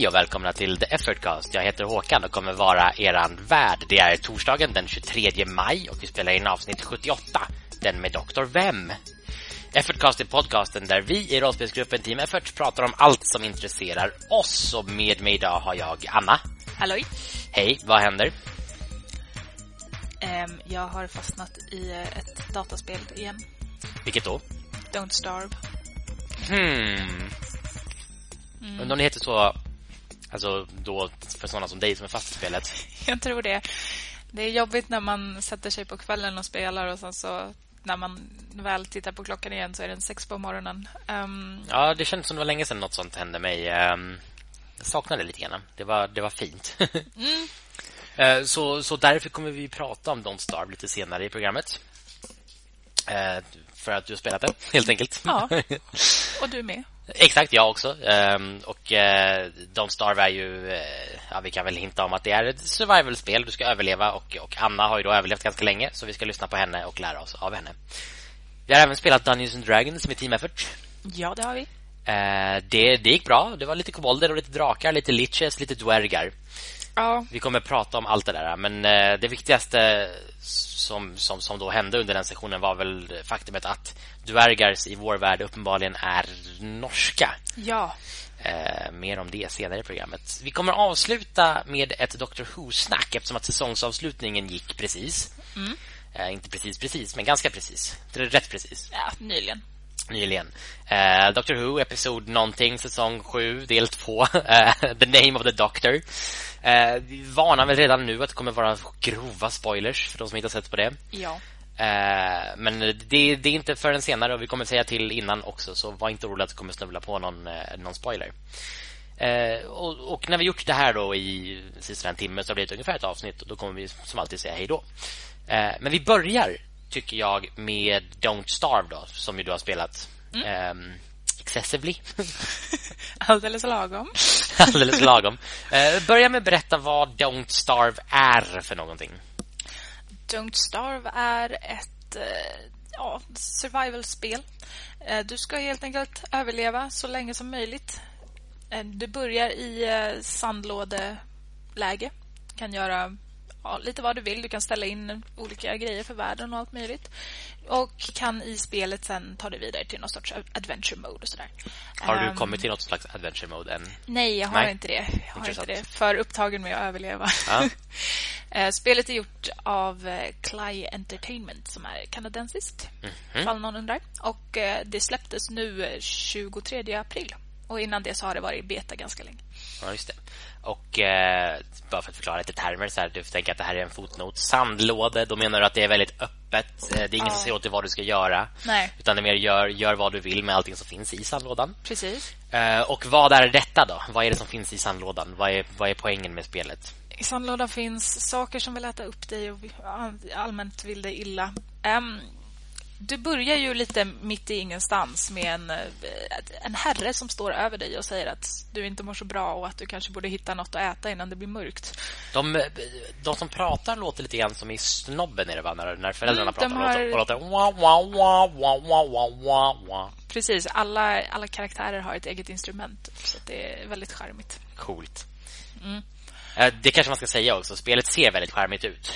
Hej och välkomna till The Effortcast. Jag heter Håkan och kommer vara eran värd. Det är torsdagen den 23 maj och vi spelar in avsnitt 78, den med Dr. Vem. Effortcast är podcasten där vi i rollspelsgruppen Team Effort pratar om allt som intresserar oss. Och med mig idag har jag Anna. Halloj. Hej, vad händer? Um, jag har fastnat i ett dataspel igen. Vilket då? Don't Starve. Hmm. Mm. Undrar om det heter så Alltså då för sådana som dig som är fast i spelet. Jag tror det. Det är jobbigt när man sätter sig på kvällen och spelar och sen så när man väl tittar på klockan igen så är den sex på morgonen. Um... Ja, det känns som det var länge sedan något sånt hände mig. Um, jag saknade det lite grann. Det var, det var fint. mm. uh, så, så därför kommer vi prata om Don't Starve lite senare i programmet. Uh, för att du har spelat det, helt enkelt. Ja, och du med. Exakt, jag också. Um, och uh, Don't Starve är ju... Uh, ja, vi kan väl hinta om att det är ett survival-spel. Du ska överleva och, och Anna har ju då överlevt ganska länge. Så vi ska lyssna på henne och lära oss av henne. Vi har även spelat Dungeons and Dragons med Team Effort. Ja, det har vi. Uh, det, det gick bra. Det var lite kobolder och lite drakar, lite liches, lite dvärgar. Ja. Vi kommer prata om allt det där. Men det viktigaste som, som, som då hände under den sessionen var väl faktumet att dvärgar i vår värld uppenbarligen är norska. Ja. Eh, mer om det senare i programmet. Vi kommer avsluta med ett Doctor Who-snack eftersom att säsongsavslutningen gick precis. Mm. Eh, inte precis precis, men ganska precis. Rätt precis. Ja, nyligen. Nyligen. Eh, Doctor Who, episod någonting, säsong 7, del 2. Eh, the Name of the Doctor. Eh, vi varnar väl redan nu att det kommer vara grova spoilers för de som inte har sett på det. Ja. Eh, men det, det, är inte förrän senare och vi kommer säga till innan också så var inte orolig att du kommer snubbla på någon, eh, någon spoiler. Eh, och, och, när vi gjort det här då i sista en timme så blir det ungefär ett avsnitt och då kommer vi som alltid säga hej då. Eh, men vi börjar tycker jag med Don't Starve då som ju du har spelat. Mm. Excessively. Alldeles lagom. Alldeles lagom. Eh, börja med att berätta vad Don't Starve är för någonting. Don't Starve är ett eh, ja, survival-spel. Eh, du ska helt enkelt överleva så länge som möjligt. Eh, du börjar i sandlådeläge. Kan göra ja, lite vad du vill. Du kan ställa in olika grejer för världen och allt möjligt. Och kan i spelet sen ta dig vidare till någon sorts adventure mode och sådär. Har du um, kommit till något slags adventure mode än? Nej, jag har, nej. Inte, det. Jag har inte det. För upptagen med att överleva. Ja. Eh, spelet är gjort av eh, Cly Entertainment som är kanadensiskt. Mm -hmm. Ifall någon undrar. Och eh, det släpptes nu 23 april. Och innan det så har det varit beta ganska länge. Ja, just det. Och eh, bara för att förklara lite termer så här, du tänker att det här är en fotnot. Sandlåde, då menar du att det är väldigt öppet. Det är ingen ja. som säger åt dig vad du ska göra. Nej. Utan det är mer gör, gör vad du vill med allting som finns i sandlådan. Precis. Eh, och vad är detta då? Vad är det som finns i sandlådan? Vad är, vad är poängen med spelet? I sandlådan finns saker som vill äta upp dig och allmänt vill dig illa. Um, du börjar ju lite mitt i ingenstans med en, eh, en herre som står över dig och säger att du inte mår så bra och att du kanske borde hitta något att äta innan det blir mörkt. De, de som pratar låter lite grann som i snobben är det va? När, när föräldrarna mm, pratar har... och låter, wah, wah, wah, wah, wah, wah, wah. Precis, alla, alla karaktärer har ett eget instrument så det är väldigt charmigt. Coolt. Mm. Eh, det kanske man ska säga också. Spelet ser väldigt charmigt ut.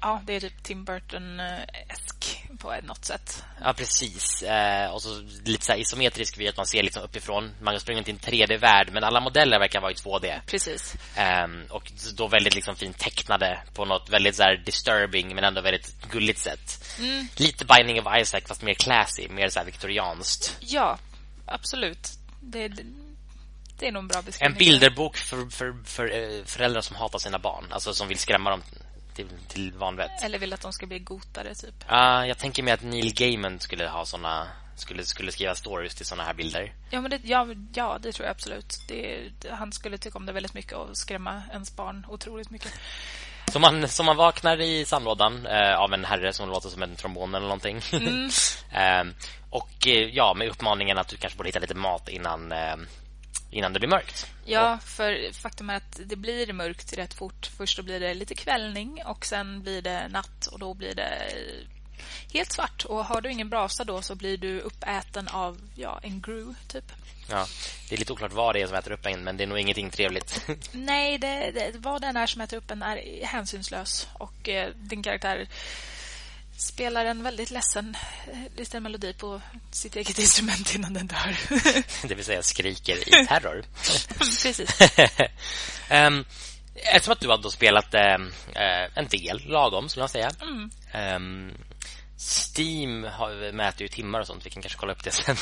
Ja, det är typ Tim Burton-esk på något sätt. Ja, precis. Eh, och så lite så isometrisk vid att man ser liksom uppifrån. Man har sprungit till en 3D-värld, men alla modeller verkar vara i 2D. Precis. Eh, och då väldigt liksom fint tecknade på något väldigt så disturbing men ändå väldigt gulligt sätt. Mm. Lite Binding of Isaac fast mer classy, mer så viktorianskt. Ja, absolut. Det, det, det är nog en bra beskrivning. En bilderbok för, för, för, för eh, föräldrar som hatar sina barn, alltså som vill skrämma dem till, till vanvett. Eller vill att de ska bli gotare typ. Ja, uh, jag tänker mig att Neil Gaiman skulle ha såna skulle skulle skriva stories till såna här bilder. Ja, men det, ja, ja, det tror jag absolut. Det, han skulle tycka om det väldigt mycket och skrämma ens barn otroligt mycket. Så man, så man vaknar i sandlådan eh, av en herre som låter som en trombon eller någonting. Mm. eh, och eh, ja, med uppmaningen att du kanske borde hitta lite mat innan eh, innan det blir mörkt. Ja, för faktum är att det blir mörkt rätt fort. Först då blir det lite kvällning och sen blir det natt och då blir det helt svart. Och har du ingen brasa då så blir du uppäten av ja, en gru, typ. Ja, det är lite oklart vad det är som äter upp en, men det är nog ingenting trevligt. Nej, det, det, vad den är som äter upp en är hänsynslös. Och eh, din karaktär spelar en väldigt ledsen eh, liten melodi på sitt eget instrument innan den dör. det vill säga skriker i terror. Precis. um, eftersom att du har spelat um, en del, lagom skulle jag säga. Mm. Um, Steam har, mäter ju timmar och sånt. Vi kan kanske kolla upp det sen.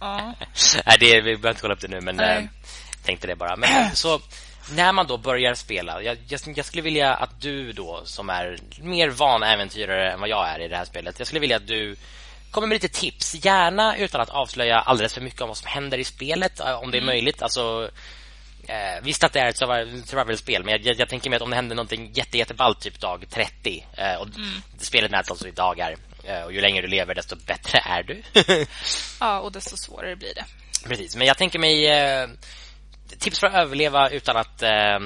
ja. Nej, det, vi behöver inte kolla upp det nu, men Nej. tänkte det bara. Men så när man då börjar spela jag, jag, skulle vilja att du då Som är mer van äventyrare än vad jag är i det här spelet Jag skulle vilja att du kommer med lite tips Gärna utan att avslöja alldeles för mycket Om vad som händer i spelet eh, Om det är mm. möjligt Alltså eh, Visst att det är ett survival-spel Men jag, jag, jag, tänker mig att om det händer någonting jätte, jätteballt Typ dag 30 eh, Och mm. spelet mäts alltså i dagar eh, Och ju längre du lever desto bättre är du Ja, och desto svårare blir det Precis, men jag tänker mig eh, tips för att överleva utan att eh,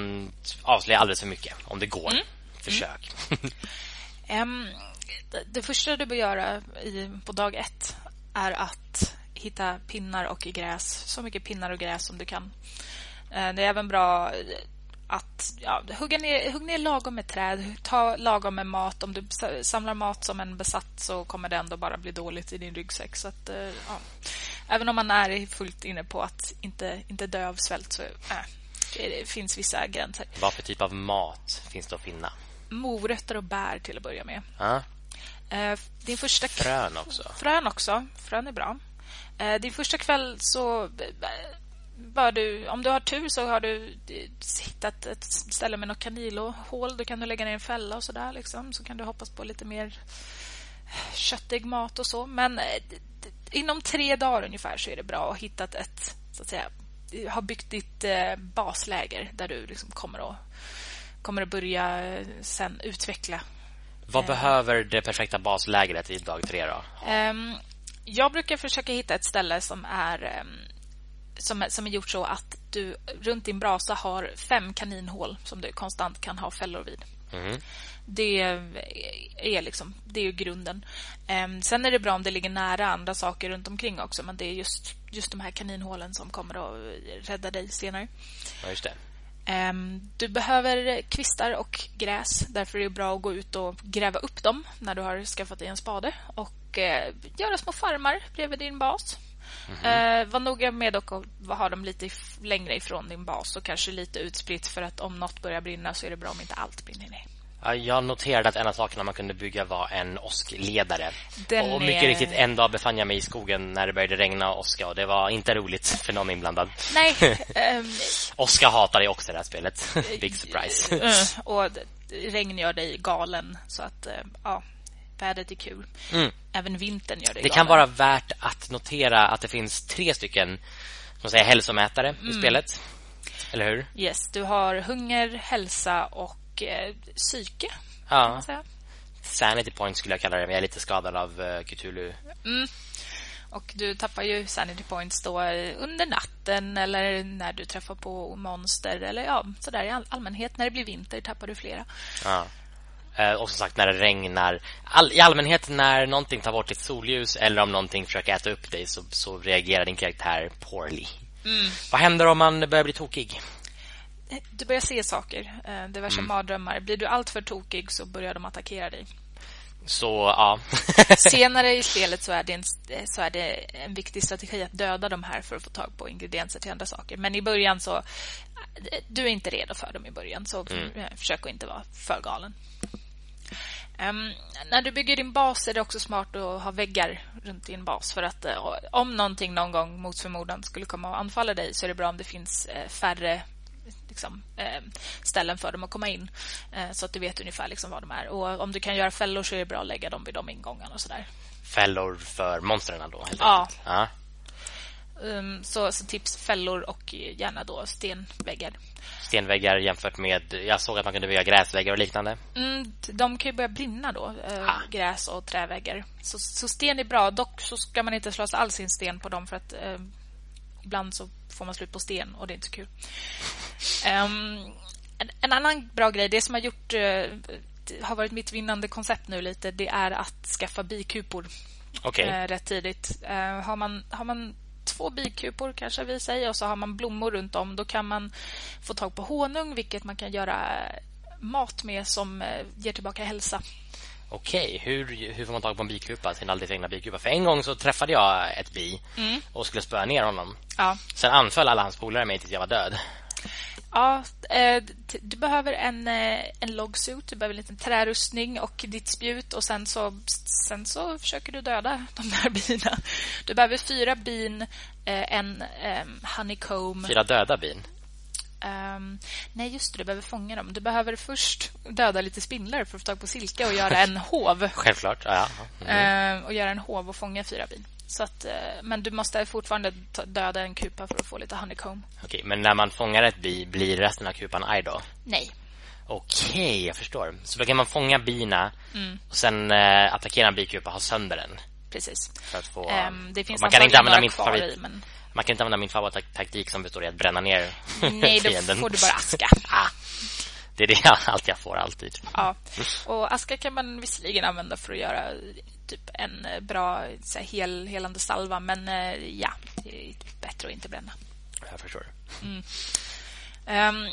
avslöja alldeles för mycket om det går. Mm. Försök. um, det, det, första du bör göra i, på dag ett är att hitta pinnar och gräs. Så mycket pinnar och gräs som du kan. Uh, det är även bra att ja, hugga ner, hugga ner lagom med träd, ta lagom med mat. Om du samlar mat som en besatt så kommer det ändå bara bli dåligt i din ryggsäck. Så att, uh, ja. Även om man är fullt inne på att inte, inte dö av svält så äh, det finns vissa gränser. Vad för typ av mat finns det att finna? Morötter och bär till att börja med. Ah. din första Frön också. Frön också. Frön är bra. din första kväll så bör du, om du har tur så har du hittat ett ställe med något kanilohål. Då kan du lägga ner en fälla och sådär. Liksom. Så kan du hoppas på lite mer köttig mat och så. Men inom tre dagar ungefär så är det bra att hitta ett, så att säga, ha byggt ditt eh, basläger där du liksom kommer att kommer att börja eh, sen utveckla. Vad eh, behöver det perfekta baslägret i dag tre då? Um, jag brukar försöka hitta ett ställe som är um, som, som är gjort så att du runt din brasa har fem kaninhål som du konstant kan ha fällor vid. Mm. Det är liksom det är grunden. Um, sen är det bra om det ligger nära andra saker runt omkring också, men det är just just de här kaninhålen som kommer att rädda dig senare. Ja, just det. Um, du behöver kvistar och gräs. Därför är det bra att gå ut och gräva upp dem när du har skaffat dig en spade och uh, göra små farmar bredvid din bas. Mm -hmm. uh, var noga med att ha dem lite längre ifrån din bas och kanske lite utspritt för att om något börjar brinna så är det bra om inte allt brinner ner. Jag noterade att en av sakerna man kunde bygga var en åskledare. Den och mycket är... riktigt en dag befann jag mig i skogen när det började regna och åska och det var inte roligt för någon inblandad. Nej. um... Åska hatar jag också det här spelet. Big surprise. Uh, och regn gör dig galen så att uh, ja, vädret är kul. Mm. Även vintern gör Det galen. kan vara värt att notera att det finns tre stycken som säger hälsomätare mm. i spelet. Eller hur? Yes, du har hunger, hälsa och eh, psyke. Ja. Sanity point skulle jag kalla det, men jag är lite skadad av uh, Cthulhu. Mm. Och du tappar ju sanity points då under natten eller när du träffar på monster eller ja, sådär i all allmänhet. När det blir vinter tappar du flera. Ja. Eh, och som sagt, när det regnar all, I allmänhet när någonting tar bort ditt solljus Eller om någonting försöker äta upp dig Så, så reagerar din karaktär poorly mm. Vad händer om man börjar bli tokig? du börjar se saker. Eh, diverse mm. mardrömmar. Blir du alltför tokig så börjar de attackera dig. Så, ja. Senare i spelet så är, det en, så är det en viktig strategi att döda de här för att få tag på ingredienser till andra saker. Men i början så... Du är inte redo för dem i början, så mm. Eh, försök att inte vara för galen. Um, när du bygger din bas är det också smart att ha väggar runt din bas. För att uh, om någonting någon gång mot förmodan skulle komma och anfalla dig så är det bra om det finns uh, färre liksom, eh, ställen för dem att komma in. Eh, så att du vet ungefär liksom vad de är. Och om du kan göra fällor så är det bra att lägga dem vid de ingångarna och sådär. Fällor för monstren då? Helt ja. ja. Um, så, så, tips fällor och gärna då stenväggar. Stenväggar jämfört med... Jag såg att man kunde bygga gräsväggar och liknande. Mm, de kan ju börja brinna då. Äh, gräs och träväggar. Så, så, sten är bra. Dock så ska man inte slå all sin sten på dem för att äh, ibland så får man slut på sten och det är inte så kul. Um, en, en, annan bra grej, det som har gjort uh, har varit mitt vinnande koncept nu lite, det är att skaffa bikupor. Okay. Eh, rätt tidigt. Eh, har, man, har man två bikupor kanske vi säger och så har man blommor runt om, då kan man få tag på honung, vilket man kan göra mat med som eh, ger tillbaka hälsa. Okej, hur, hur får man tag på en bikupa? Sin alldeles egna bikupa? För en gång så träffade jag ett bi mm. och skulle spöa ner honom. Ja. Sen anföll alla hans polare mig tills jag var död. Ja, eh, du behöver en, eh, en logsuit, du behöver en liten trärustning och ditt spjut och sen så, sen så försöker du döda de där bina. Du behöver fyra bin, en honeycomb. Fyra döda bin? Um, nej, just det. Du behöver fånga dem. Du behöver först döda lite spindlar för att få tag på silke och göra en hov. Självklart, ja. Mm. Uh, och göra en hov och fånga fyra bin. Så att, uh, men du måste fortfarande döda en kupa för att få lite honeycomb. Okej, men när man fångar ett bi, blir resten av kupan arg då? Nej. Okej, jag förstår. Så då kan man fånga bina mm. och sen uh, attackera en bikupa och ha sönder den. Precis. För att få, um, det finns man kan inte använda min favorit. I, men... Man kan inte använda min favorittaktik som består i att bränna ner Nej, då får du bara aska. ah, det är det allt jag får, alltid. Ja, och aska kan man visserligen använda för att göra typ en bra så här, hel, helande salva, men eh, ja, det är bättre att inte bränna. Jag förstår. Mm. Um,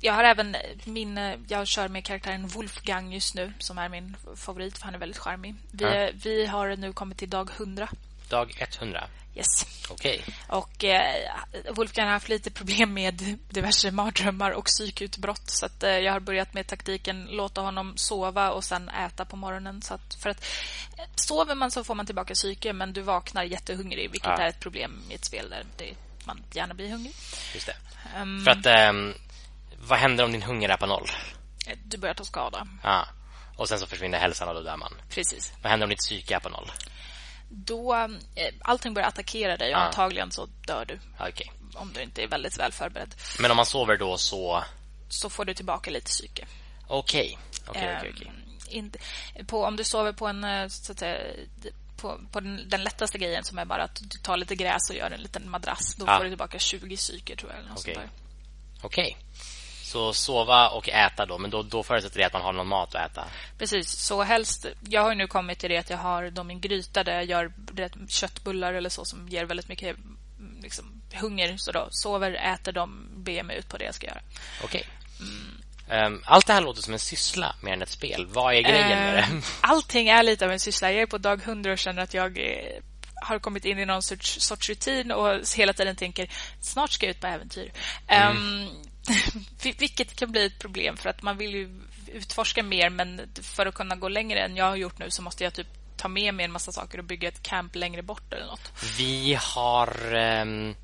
jag har även min jag kör med karaktären Wolfgang just nu som är min favorit för han är väldigt charmig. Vi, ja. vi har nu kommit till dag 100. Dag 100. Yes. Okej. Okay. Och eh, Wolfgang har haft lite problem med diverse mardrömmar och psykutbrott så att, eh, jag har börjat med taktiken låta honom sova och sen äta på morgonen så att, för att eh, sover man så får man tillbaka psyke men du vaknar jättehungrig vilket ja. är ett problem i ett spel där det, man gärna blir hungrig. Just det. Um, för att um, vad händer om din hunger är på noll? Eh, du börjar ta skada. Ja. Och sen så försvinner hälsan och då dör man. Precis. Vad händer om ditt psyke är på noll? Då eh, allting börjar attackera dig och ah. antagligen så dör du. Okay. Om du inte är väldigt väl förberedd. Men om man sover då så så får du tillbaka lite psyke. Okej. Okay. Okay, okay, okay. på om du sover på en eh, så att säga, på, på den, den, lättaste grejen som är bara att du tar lite gräs och gör en liten madrass, då ah. får du tillbaka 20 psyke tror jag Okej. Okej. Så sova och äta då, men då, då förutsätter det att man har någon mat att äta. Precis, så helst Jag har nu kommit till det att jag har dem i en gryta där jag gör köttbullar eller så som ger väldigt mycket liksom, hunger. Så då sover, äter dem, ber mig ut på det jag ska göra. Okej. Okay. Mm. Um, allt det här låter som en syssla mer än ett spel. Vad är grejen med det? Ehm, allting är lite av en syssla. Jag är på dag 100 och känner att jag har kommit in i någon sorts, sorts rutin och hela tiden tänker snart ska jag ut på äventyr. Mm. Um, vilket kan bli ett problem för att man vill ju utforska mer men för att kunna gå längre än jag har gjort nu så måste jag typ ta med mig en massa saker och bygga ett camp längre bort eller något. Vi har um,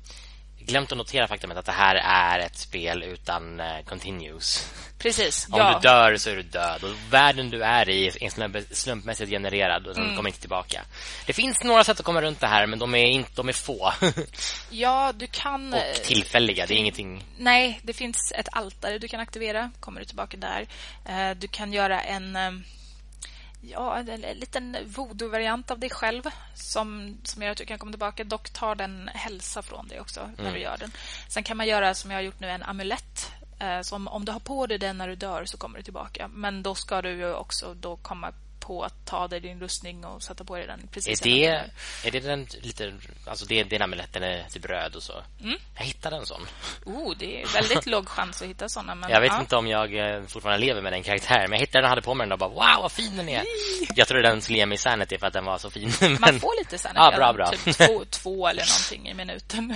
glömt att notera faktumet att det här är ett spel utan uh, continues. Precis, Om ja. du dör så är du död och världen du är i är slumpmässigt genererad och den mm. kommer inte tillbaka. Det finns några sätt att komma runt det här men de är inte de är få. ja, du kan och tillfälliga, det är ingenting. Nej, det finns ett altare du kan aktivera, kommer du tillbaka där. Uh, du kan göra en ja, en, en liten voodoo-variant av dig själv som, som gör att du kan komma tillbaka. Dock tar den hälsa från dig också mm. när du gör den. Sen kan man göra som jag har gjort nu en amulett. Eh, som om du har på dig den när du dör så kommer du tillbaka. Men då ska du också då komma på att ta dig din rustning och sätta på dig den precis. Är det, är det den lite alltså det, det är amuletten är till bröd och så. Mm. Jag hittade en sån. Oh, det är väldigt låg chans att hitta såna men Jag vet ja. inte om jag eh, fortfarande lever med den karaktären, men jag hittade den och hade på mig den och bara wow, vad fin den är. Jag tror den skulle ge mig sanity för att den var så fin. men... Man får lite sanity. Ja, bra, bra. Typ två, två eller någonting i minuten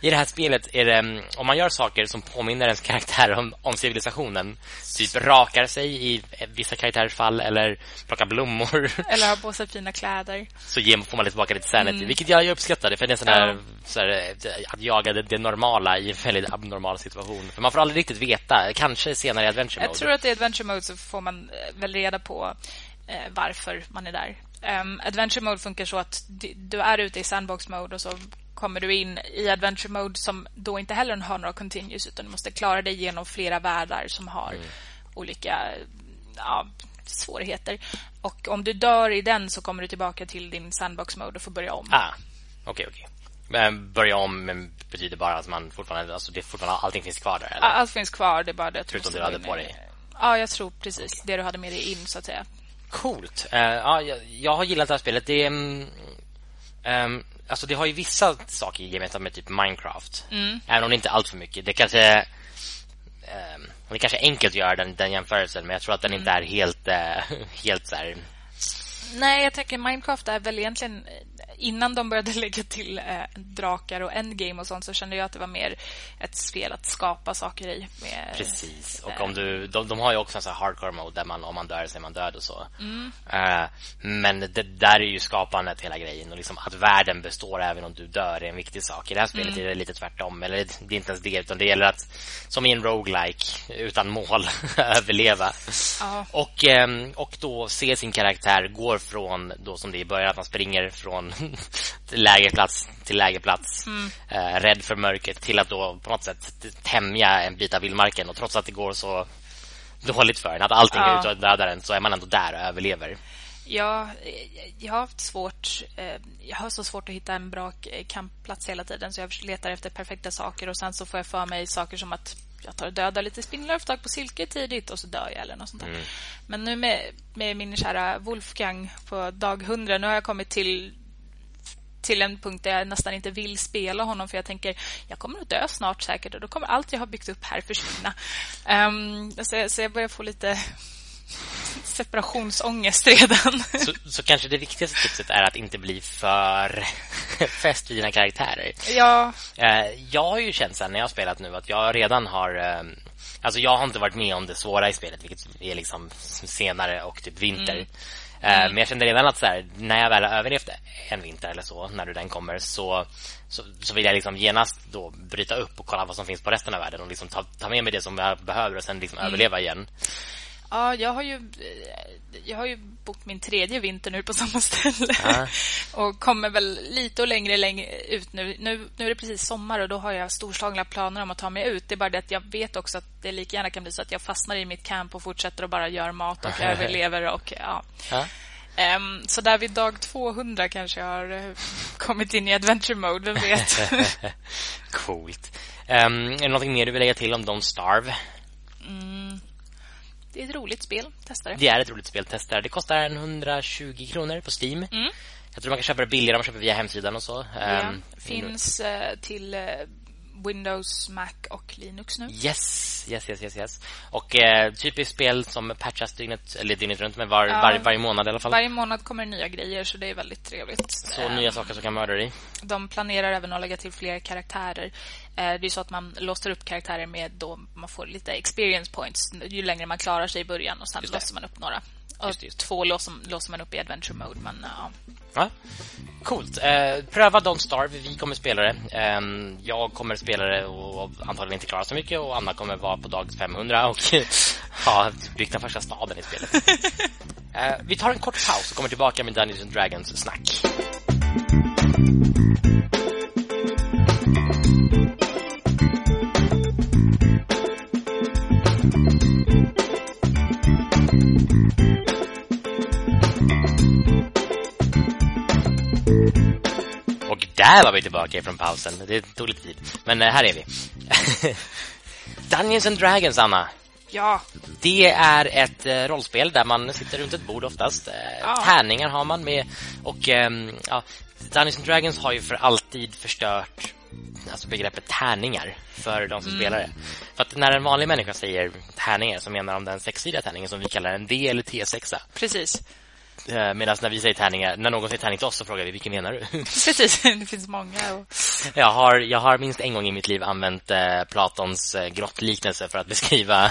I det här spelet är det mm, om man gör saker som påminner ens karaktär om, om civilisationen, typ rakar sig i vissa karaktärers fall eller plocka blommor. Eller ha på sig fina kläder. Så får man lite tillbaka lite sanity. Mm. Vilket jag uppskattade. För det är sån där, ja. så här, att jaga det, det, normala i en väldigt abnormal situation. För man får aldrig riktigt veta. Kanske senare i Adventure Mode. Jag tror att i Adventure Mode så får man eh, väl reda på eh, varför man är där. Um, Adventure Mode funkar så att du är ute i Sandbox Mode och så kommer du in i Adventure Mode som då inte heller har några continues utan du måste klara dig genom flera världar som har mm. olika ja, svårigheter. Och om du dör i den så kommer du tillbaka till din sandbox mode och får börja om. Ah, okej, okay, okej. Okay. börja om betyder bara att man fortfarande, alltså det fortfarande allting finns kvar där eller? Allt finns kvar, det är bara det att Förutom du hade på dig Ja, jag tror precis det du hade med dig in så att säga. Coolt. Uh, ja, jag, jag, har gillat det här spelet. Det um, um, alltså det har ju vissa saker gemensamt med typ Minecraft. Mm. Även om det inte är allt för mycket. Det kanske um, det kanske är enkelt att göra den, den jämförelsen, men jag tror att den mm. inte är helt uh, helt så här... Nej, jag tänker Minecraft är väl egentligen innan de började lägga till eh, drakar och endgame och sånt så kände jag att det var mer ett spel att skapa saker i. Med, Precis. Och om du, de, de har ju också en sån hardcore mode där man, om man dör så är man död och så. Mm. Uh, men det där är ju skapandet hela grejen. Och liksom att världen består även om du dör är en viktig sak. I det här spelet mm. är det lite tvärtom. Eller det är inte ens det, utan det gäller att, som i en roguelike utan mål, överleva. Ja. Och, um, och då se sin karaktär går från, då som det är i början, att man springer från lägerplats till lägerplats mm. eh, rädd för mörkret till att då på något sätt tämja en bit av vildmarken och trots att det går så dåligt för en att allting ja. och dödar en så är man ändå där och överlever. Ja, jag har haft svårt eh, jag har så svårt att hitta en bra kampplats hela tiden så jag letar efter perfekta saker och sen så får jag för mig saker som att jag tar och dödar lite spindlar och tag på silke tidigt och så dör jag eller något sånt mm. Men nu med, med min kära Wolfgang på dag 100 nu har jag kommit till till en punkt där jag nästan inte vill spela honom för jag tänker jag kommer att dö snart säkert och då kommer allt jag har byggt upp här försvinna. Um, så, så jag börjar få lite separationsångest redan. Så, så, kanske det viktigaste tipset är att inte bli för fäst vid dina karaktärer. Ja. Uh, jag har ju känt sen när jag har spelat nu att jag redan har... Uh, alltså jag har inte varit med om det svåra i spelet, vilket är liksom senare och typ vinter. Mm. Mm. Men jag kände redan att så här, när jag väl har överlevt en vinter eller så, när du den kommer, så, så, så vill jag liksom genast då bryta upp och kolla vad som finns på resten av världen och liksom ta, ta med mig det som jag behöver och sen liksom mm. överleva igen. Ja, jag har ju jag har ju bott min tredje vinter nu på samma ställe. Ja. och kommer väl lite och längre, längre ut nu. nu. Nu är det precis sommar och då har jag storslagna planer om att ta mig ut. Det är bara det att jag vet också att det lika gärna kan bli så att jag fastnar i mitt camp och fortsätter att bara göra mat och överlever och ja. ja. Um, så där vid dag 200 kanske jag har uh, kommit in i adventure mode, vem vet. Coolt. Um, är det något mer du vill lägga till om Don't Starve? Mm. Det är ett roligt spel, testa det. Det är ett roligt spel, testa det. Det kostar 120 kronor på Steam. Mm. Jag tror man kan köpa det billigare om man köper via hemsidan och så. Ja, um, finns uh, till uh, Windows, Mac och Linux nu. Yes, yes, yes, yes. yes. Och eh, typiskt spel som patchas dygnet, eller dygnet runt, men var, ja, var, varje månad i alla fall. Varje månad kommer nya grejer, så det är väldigt trevligt. Så um, nya saker som kan mörda dig. De planerar även att lägga till fler karaktärer. Eh, det är så att man låser upp karaktärer med då man får lite experience points ju längre man klarar sig i början och sen låser man upp några. Just, just. Två låser, låser man upp i adventure mode, men ja. ja. Coolt. Eh, pröva Don't Starve. Vi kommer spela det. Eh, jag kommer spela det och antagligen inte klara så mycket. Och Anna kommer vara på dag 500 och ha byggt den första staden i spelet. eh, vi tar en kort paus och kommer tillbaka med Dungeons and Dragons snack. Där var vi tillbaka från pausen. Det tog lite tid. Men eh, här är vi. Dungeons and Dragons, Anna. Ja. Det är ett eh, rollspel där man sitter runt ett bord oftast. Eh, ja. Tärningar har man med. Och ehm, ja, Dungeons and Dragons har ju för alltid förstört alltså begreppet tärningar för de som mm. spelar det. För att när en vanlig människa säger tärningar så menar de den sexsidiga tärningen som vi kallar en D eller T6. Precis. Eh, Medan när vi säger tärningar, när någon säger tärning till oss så frågar vi vilken menar du? Precis, det finns många. Och... Jag, har, jag har minst en gång i mitt liv använt eh, Platons eh, grottliknelse för att beskriva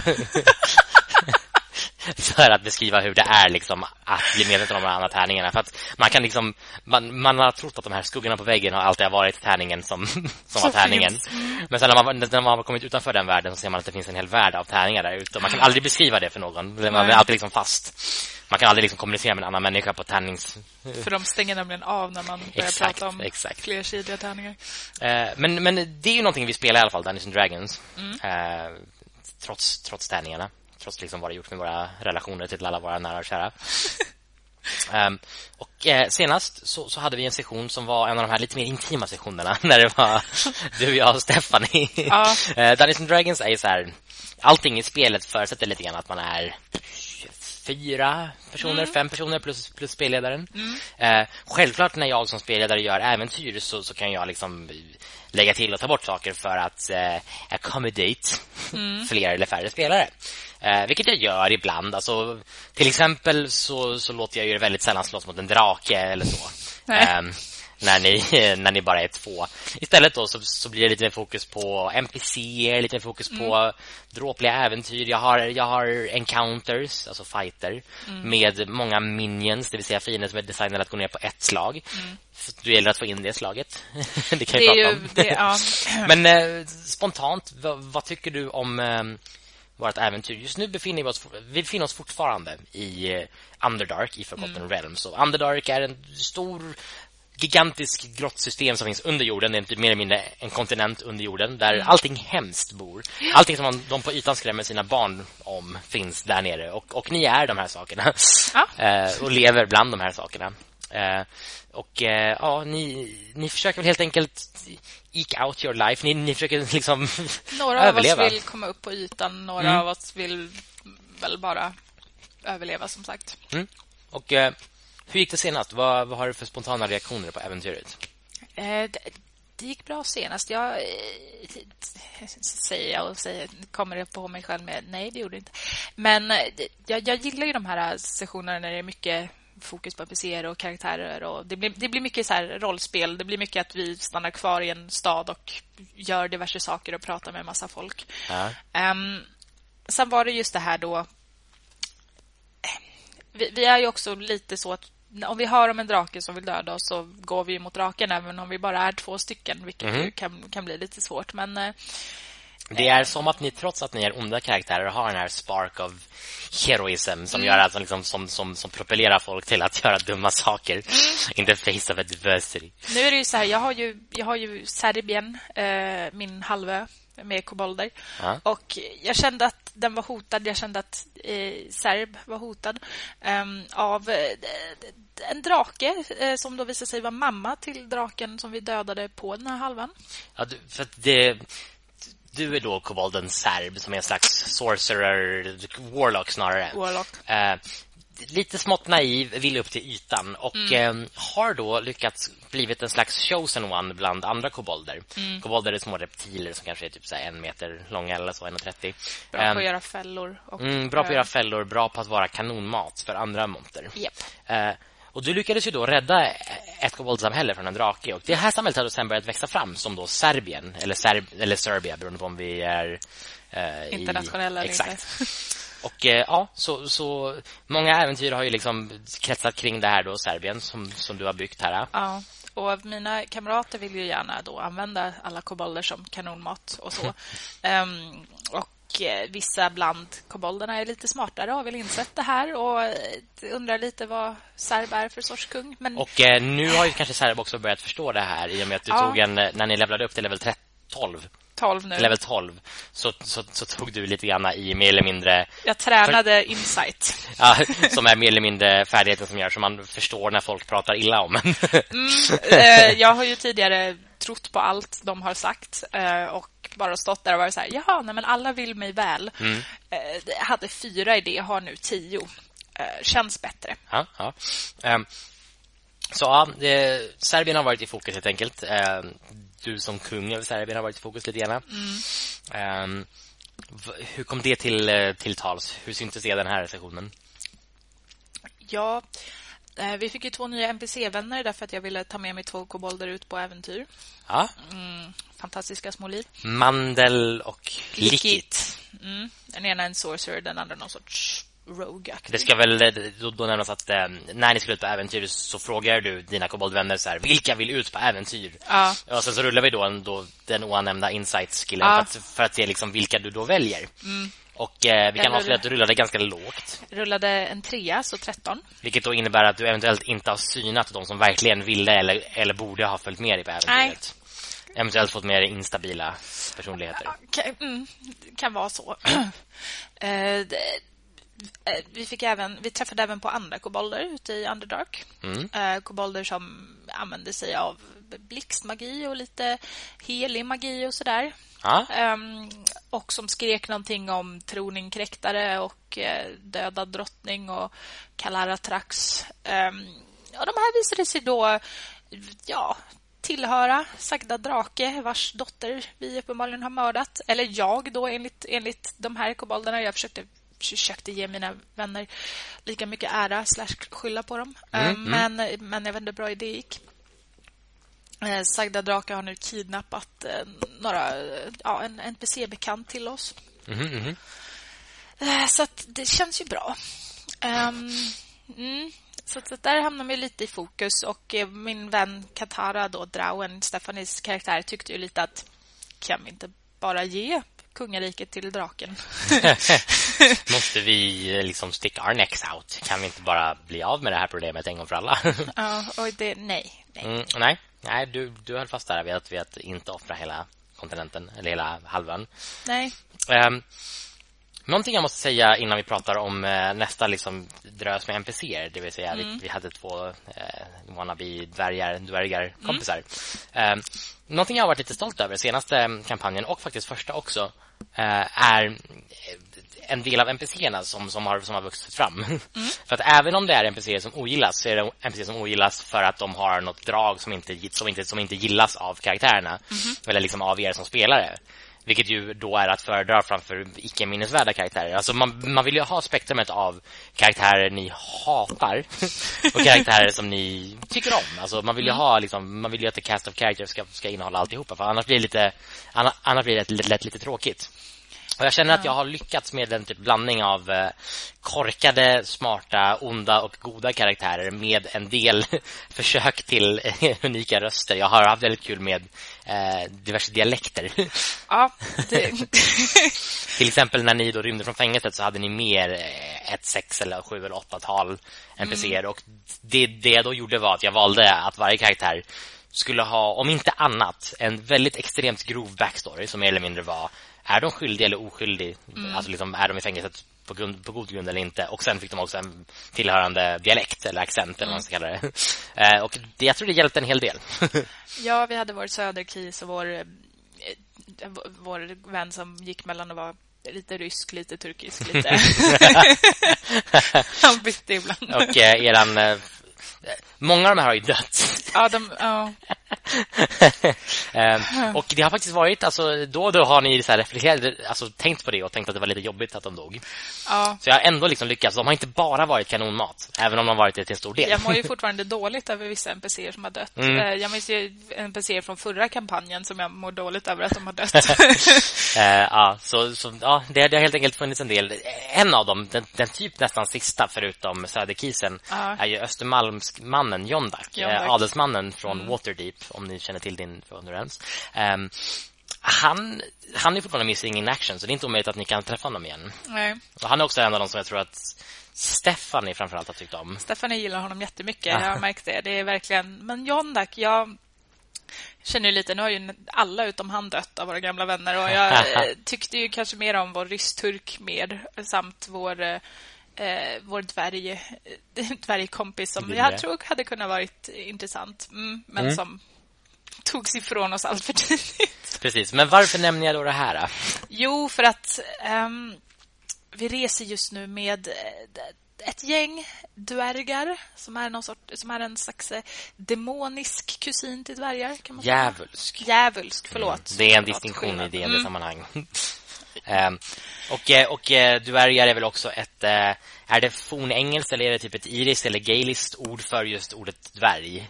för att beskriva hur det är liksom att bli medveten om de andra tärningarna för att man kan liksom man, man har trott att de här skuggorna på väggen har alltid varit tärningen som som var tärningen. Men sen när man när man har kommit utanför den världen så ser man att det finns en hel värld av tärningar där ute och man kan aldrig beskriva det för någon. Man är alltid liksom fast man kan aldrig liksom kommunicera med en annan människa på tärnings... För de stänger nämligen av när man börjar exakt, prata om exakt. flersidiga tärningar. Eh, men, men det är ju någonting vi spelar i alla fall, Dungeons and Dragons. Mm. Eh, trots, trots tärningarna. Trots liksom vad det gjort med våra relationer till alla våra nära och kära. Um, och eh, senast så, så, hade vi en session som var en av de här lite mer intima sessionerna när det var du, jag och Stephanie. Ja. uh, Dungeons and Dragons är så här allting i spelet förutsätter lite grann att man är fyra personer, mm. fem personer plus, plus spelledaren. Mm. Eh, självklart när jag som spelledare gör äventyr så, så kan jag liksom lägga till och ta bort saker för att eh, accommodate mm. fler eller färre spelare. Eh, vilket jag gör ibland. Alltså, till exempel så, så låter jag ju väldigt sällan slåss mot en drake eller så. Eh, när ni, när ni bara är två. Istället då så, så blir det lite mer fokus på NPC, lite mer fokus mm. på dråpliga äventyr. Jag har, jag har encounters, alltså fighter, mm. med många minions, det vill säga fiender som är designade att gå ner på ett slag. Mm. Så det gäller att få in det slaget. det kan vi prata om. Det, ja. Men eh, spontant, vad, vad, tycker du om eh, vårt äventyr? Just nu befinner vi oss, vi befinner oss fortfarande i eh, Underdark, i Forgotten mm. Realms. Och Underdark är en stor gigantisk grottsystem som finns under jorden. Det är mer eller mindre en kontinent under jorden där mm. allting hemskt bor. Allting som man, de på ytan skrämmer sina barn om finns där nere. Och, och ni är de här sakerna. Ja. eh, och lever bland de här sakerna. Eh, och eh, ja, ni, ni försöker väl helt enkelt eke out your life. Ni, ni försöker liksom Några överleva. av oss vill komma upp på ytan. Några mm. av oss vill väl bara överleva som sagt. Mm. Och eh, hur gick det senast? Vad, vad har du för spontana reaktioner på äventyret? Eh, det, det, gick bra senast. Jag eh, säger jag och säger, kommer det på mig själv med nej, det gjorde det inte. Men eh, jag, jag gillar ju de här sessionerna när det är mycket fokus på NPCer och karaktärer. Och det, blir, det blir mycket så rollspel. Det blir mycket att vi stannar kvar i en stad och gör diverse saker och pratar med en massa folk. Ja. Um, sen var det just det här då... Vi, vi, är ju också lite så att om vi hör om en drake som vill döda oss så går vi mot draken även om vi bara är två stycken, vilket mm. kan, kan bli lite svårt. Men eh, det är som att ni, trots att ni är onda karaktärer, har den här spark of heroism som mm. gör alltså liksom, som, som, som propellerar folk till att göra dumma saker mm. in the face of adversity. Nu är det ju så här, jag har ju, jag har ju Serbien, eh, min halvö, med kobolder. Ja. Och jag kände att den var hotad. Jag kände att eh, Serb var hotad um, av eh, en drake eh, som då visade sig vara mamma till draken som vi dödade på den här halvan. Ja, för det du är då kobolden Serb som är en slags sorcerer, warlock snarare. Warlock. Eh, lite smått naiv, vill upp till ytan och mm. eh, har då lyckats blivit en slags chosen one bland andra kobolder. Mm. Kobolder är små reptiler som kanske är typ så en meter långa eller så, 1,30. Bra um, på att göra fällor. Och, mm, bra på att göra fällor, bra på att vara kanonmat för andra monter. Yep. Och du lyckades ju då rädda ett koboldsamhälle från en drake. Och det här samhället har sen börjat växa fram som då Serbien, eller, Serb eller Serbia, beroende på om vi är... Uh, Internationella i, Exakt. Och eh, ja, så, så många äventyr har ju liksom kretsat kring det här då Serbien som, som du har byggt här. Ja. Och mina kamrater vill ju gärna då använda alla kobolder som kanonmat och så. um, och eh, vissa bland kobolderna är lite smartare har väl insett det här och eh, undrar lite vad serb är för sorts kung. Men... Och eh, nu har ju kanske serb också börjat förstå det här i och med att du ja. tog en, när ni levlade upp till level 12 12 nu. Level 12 så, så, så, tog du lite grann i mer eller mindre... Jag tränade för... insight. Ja, som är mer eller mindre färdigheten som gör så man förstår när folk pratar illa om mm, eh, jag har ju tidigare trott på allt de har sagt eh, och bara stått där och varit så här, jaha, nej, men alla vill mig väl. Mm. Eh, hade fyra i det, har nu tio. Eh, känns bättre. Ja, ja. Um, så ja, Serbien har varit i fokus helt enkelt. Ehm, du som kung över Serbien har varit i fokus lite grann. Mm. Um, hur kom det till, eh, till tals? Hur syntes det den här sessionen? Ja, eh, vi fick ju två nya NPC-vänner därför att jag ville ta med mig två kobolder ut på äventyr. Ja. Mm, fantastiska små liv. Mandel och Likit. Mm. Den ena är en sorcerer, den andra någon sorts rogue Det ska väl då, då nämnas att eh, när ni skulle ut på äventyr så frågar du dina koboldvänner så här, vilka vill ut på äventyr? Ja. Och sen så rullar vi då, en, då den oanämnda insight-skillen ja. för, att, för att se liksom vilka du då väljer. Mm. Och eh, vi kan avslöja att du rullade ganska lågt. Rullade en trea, så 13. Vilket då innebär att du eventuellt inte har synat de som verkligen ville eller, eller borde ha följt med dig på äventyret. Nej. Eventuellt fått mer instabila personligheter. Kan, mm, kan vara så. eh, det, vi fick även vi träffade även på andra kobolder ute i Underdark. Mm. Eh, kobolder som använde sig av blixtmagi och lite helig magi och sådär. Ah. Um, och som skrek någonting om troninkräktare och uh, döda drottning och Kalaratrax. Um, och de här visade sig då ja, tillhöra Sagda Drake vars dotter vi uppenbarligen har mördat. Eller jag då enligt, enligt de här kobolderna. Jag försökte, försökte ge mina vänner lika mycket ära slash skylla på dem. Mm, um, mm. Men, men jag vet inte hur bra det gick. Eh, Sagda Drake har nu kidnappat eh, några, ja, en NPC-bekant till oss. Mm -hmm. eh, så det känns ju bra. Um, mm, så, så där hamnar vi lite i fokus. Och eh, min vän Katara, då, Drauen, Stefanis karaktär, tyckte ju lite att kan vi inte bara ge kungariket till draken? Måste vi eh, liksom stick our necks out? Kan vi inte bara bli av med det här problemet en gång för alla? ja, och det, nej. Nej. Mm, nej. Nej, du, du höll fast där vid att, vid att inte offra hela kontinenten eller hela halvön. Nej. Um, någonting jag måste säga innan vi pratar om uh, nästa liksom drös med NPCer, det vill säga mm. vi, vi, hade två wannabe dvärgar, dvärgar mm. kompisar. Um, någonting jag har varit lite stolt över senaste kampanjen och faktiskt första också uh, är en del av NPCerna som, som, har, som har vuxit fram. Mm. för att även om det är NPCer som ogillas så är det NPCer som ogillas för att de har något drag som inte, som inte, som inte gillas av karaktärerna. Mm. Eller liksom av er som spelare. Vilket ju då är att föredra framför icke-minnesvärda karaktärer. Alltså man, man vill ju ha spektrumet av karaktärer ni hatar och karaktärer som ni tycker om. Alltså man vill ju mm. ha liksom, man vill ju att the cast of characters ska, ska innehålla alltihopa för annars blir det lite annars blir det lätt, lätt lite tråkigt. Och jag känner att jag har lyckats med en typ blandning av eh, korkade, smarta, onda och goda karaktärer med en del försök till unika röster. Jag har haft väldigt kul med eh, diverse dialekter. Ja, det... till exempel när ni då rymde från fängelset så hade ni mer eh, ett sex eller sju eller åtta tal NPCer mm. och det, det jag då gjorde var att jag valde att varje karaktär skulle ha, om inte annat, en väldigt extremt grov backstory som mer eller mindre var är de skyldiga eller oskyldiga? Mm. Alltså liksom, är de i fängelset på, grund, på god grund eller inte? Och sen fick de också en tillhörande dialekt eller accent eller vad man ska kalla det. Eh, och det, jag tror det hjälpte en hel del. ja, vi hade vår söderkis och vår, eh, vår vän som gick mellan att vara lite rysk, lite turkisk, lite... Han bytte ibland. Och eh, eran eh, Många av de här har ju dött. Ja, de, ja. um, och det har faktiskt varit alltså, då och då har ni så reflekterat alltså, tänkt på det och tänkt att det var lite jobbigt att de dog. Ja. Så jag har ändå liksom lyckats. De har inte bara varit kanonmat, även om de har varit det till en stor del. Jag mår ju fortfarande dåligt över vissa NPCer som har dött. Mm. Eh, jag minns ju NPCer från förra kampanjen som jag mår dåligt över att de har dött. uh, ja, så, så ja, det, det, har helt enkelt funnits en del. En av dem, den, den typ nästan sista förutom Söderkisen, ja. är ju Östermalmsmannen Jondak, Jondak. adelsmannen från mm. Waterdeep om ni känner till din referens. Um, han, han är fortfarande missing in action så det är inte omöjligt att ni kan träffa honom igen. Nej. Och han är också en av de som jag tror att Stephanie framförallt har tyckt om. Stephanie gillar honom jättemycket, jag har märkt det. Det är verkligen... Men John Dack, jag känner ju lite... Nu har ju alla utom han dött av våra gamla vänner och jag eh, tyckte ju kanske mer om vår ryssturk mer samt vår... Eh, vår dvärg, eh, dvärgkompis som jag tror hade kunnat varit intressant mm, men mm. som togs ifrån oss allt för tidigt. Precis, men varför nämner jag då det här? Då? Jo, för att um, vi reser just nu med eh, ett gäng dvärgar som är, någon sort, som är en slags eh, demonisk kusin till dvärgar. Kan man Djävulsk. Djävulsk, förlåt. Mm. Det är en distinktion i det mm. sammanhang. um, och, eh, och dvärgar är väl också ett... Är det fornengelskt eller är det typ ett iriskt eller gaeliskt ord för just ordet dvärg?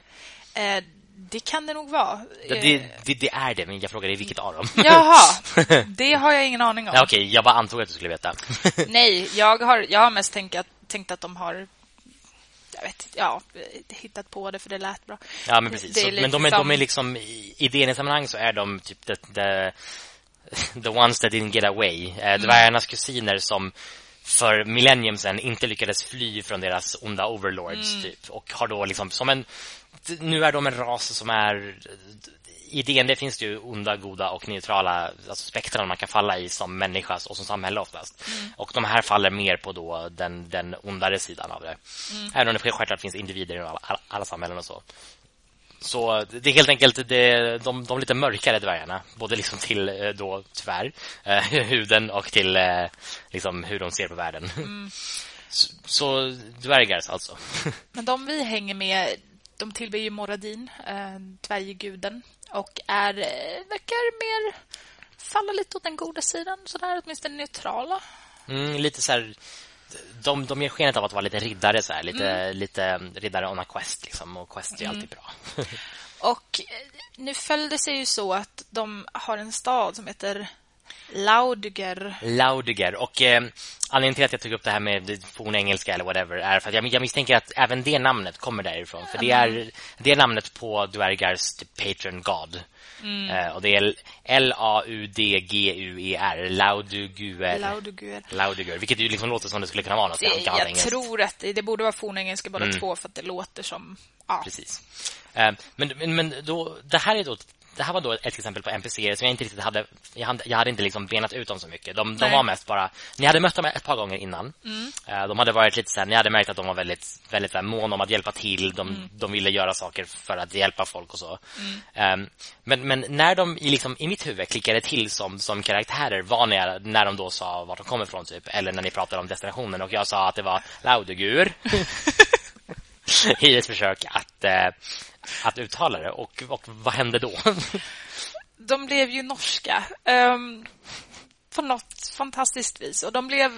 Uh, det kan det nog vara. Det, det, det, är det, men jag frågar dig vilket av dem. Jaha, det har jag ingen aning om. Okej, jag bara antog att du skulle veta. Nej, jag har, jag har mest tänkt att, tänkt att de har jag vet ja, hittat på det för det lät bra. Ja, men precis. Så, men de är, som... de är liksom i DN-sammanhang så är de typ the, the, the ones that didn't get away. Eh, mm. Dvärgarnas kusiner som för millennium sen inte lyckades fly från deras onda overlords mm. typ och har då liksom som en nu är de en ras som är i DND finns det ju onda, goda och neutrala alltså spektran man kan falla i som människa och som samhälle oftast. Mm. Och de här faller mer på då den, den ondare sidan av det. Mm. Även om det självklart finns individer i alla, alla samhällen och så. Så det är helt enkelt det, de, de lite mörkare dvärgarna. Både liksom till eh, då, tyvärr, eh, huden och till eh, liksom hur de ser på världen. Mm. Så, så dvärgar alltså. Men de vi hänger med, de tillber ju Moradin, eh, dvärgguden. Och är, eh, verkar mer falla lite åt den goda sidan. Sådär, åtminstone neutrala. Mm, lite så här de, de ger skenet av att vara lite riddare så här, lite, mm. lite riddare on a quest liksom, och quest är mm. alltid bra. och eh, nu föll det sig ju så att de har en stad som heter Laudiger. Laudiger. Och eh, anledningen till att jag tog upp det här med fornengelska eller whatever är för att jag, jag misstänker att även det namnet kommer därifrån. För det är, det är namnet på dvärgars patron god. Mm. Eh, och det är L-A-U-D-G-U-E-R Lauduguer. Lauduguer. Lauduguer. Vilket ju liksom låter som det skulle kunna vara något det, Jag engelskt. tror att det, det borde vara fornengelska båda mm. två för att det låter som... Ja. Precis. Eh, men, men, men då, det här är då det här var då ett exempel på NPCer som jag inte riktigt hade jag hade, jag hade inte liksom benat ut dem så mycket. De, de var mest bara ni hade mött dem ett par gånger innan. Mm. Uh, de hade varit lite här, ni hade märkt att de var väldigt väldigt här, mån om att hjälpa till. De, mm. de ville göra saker för att hjälpa folk och så. Mm. Um, men, men när de i, liksom, i mitt huvud klickade till som, som karaktärer var när, när de då sa vart de kommer ifrån typ eller när ni pratade om destinationen och jag sa att det var Laudegur. i ett försök att uh, att uttala det. Och, och vad hände då? de blev ju norska. Um, på något fantastiskt vis. Och de blev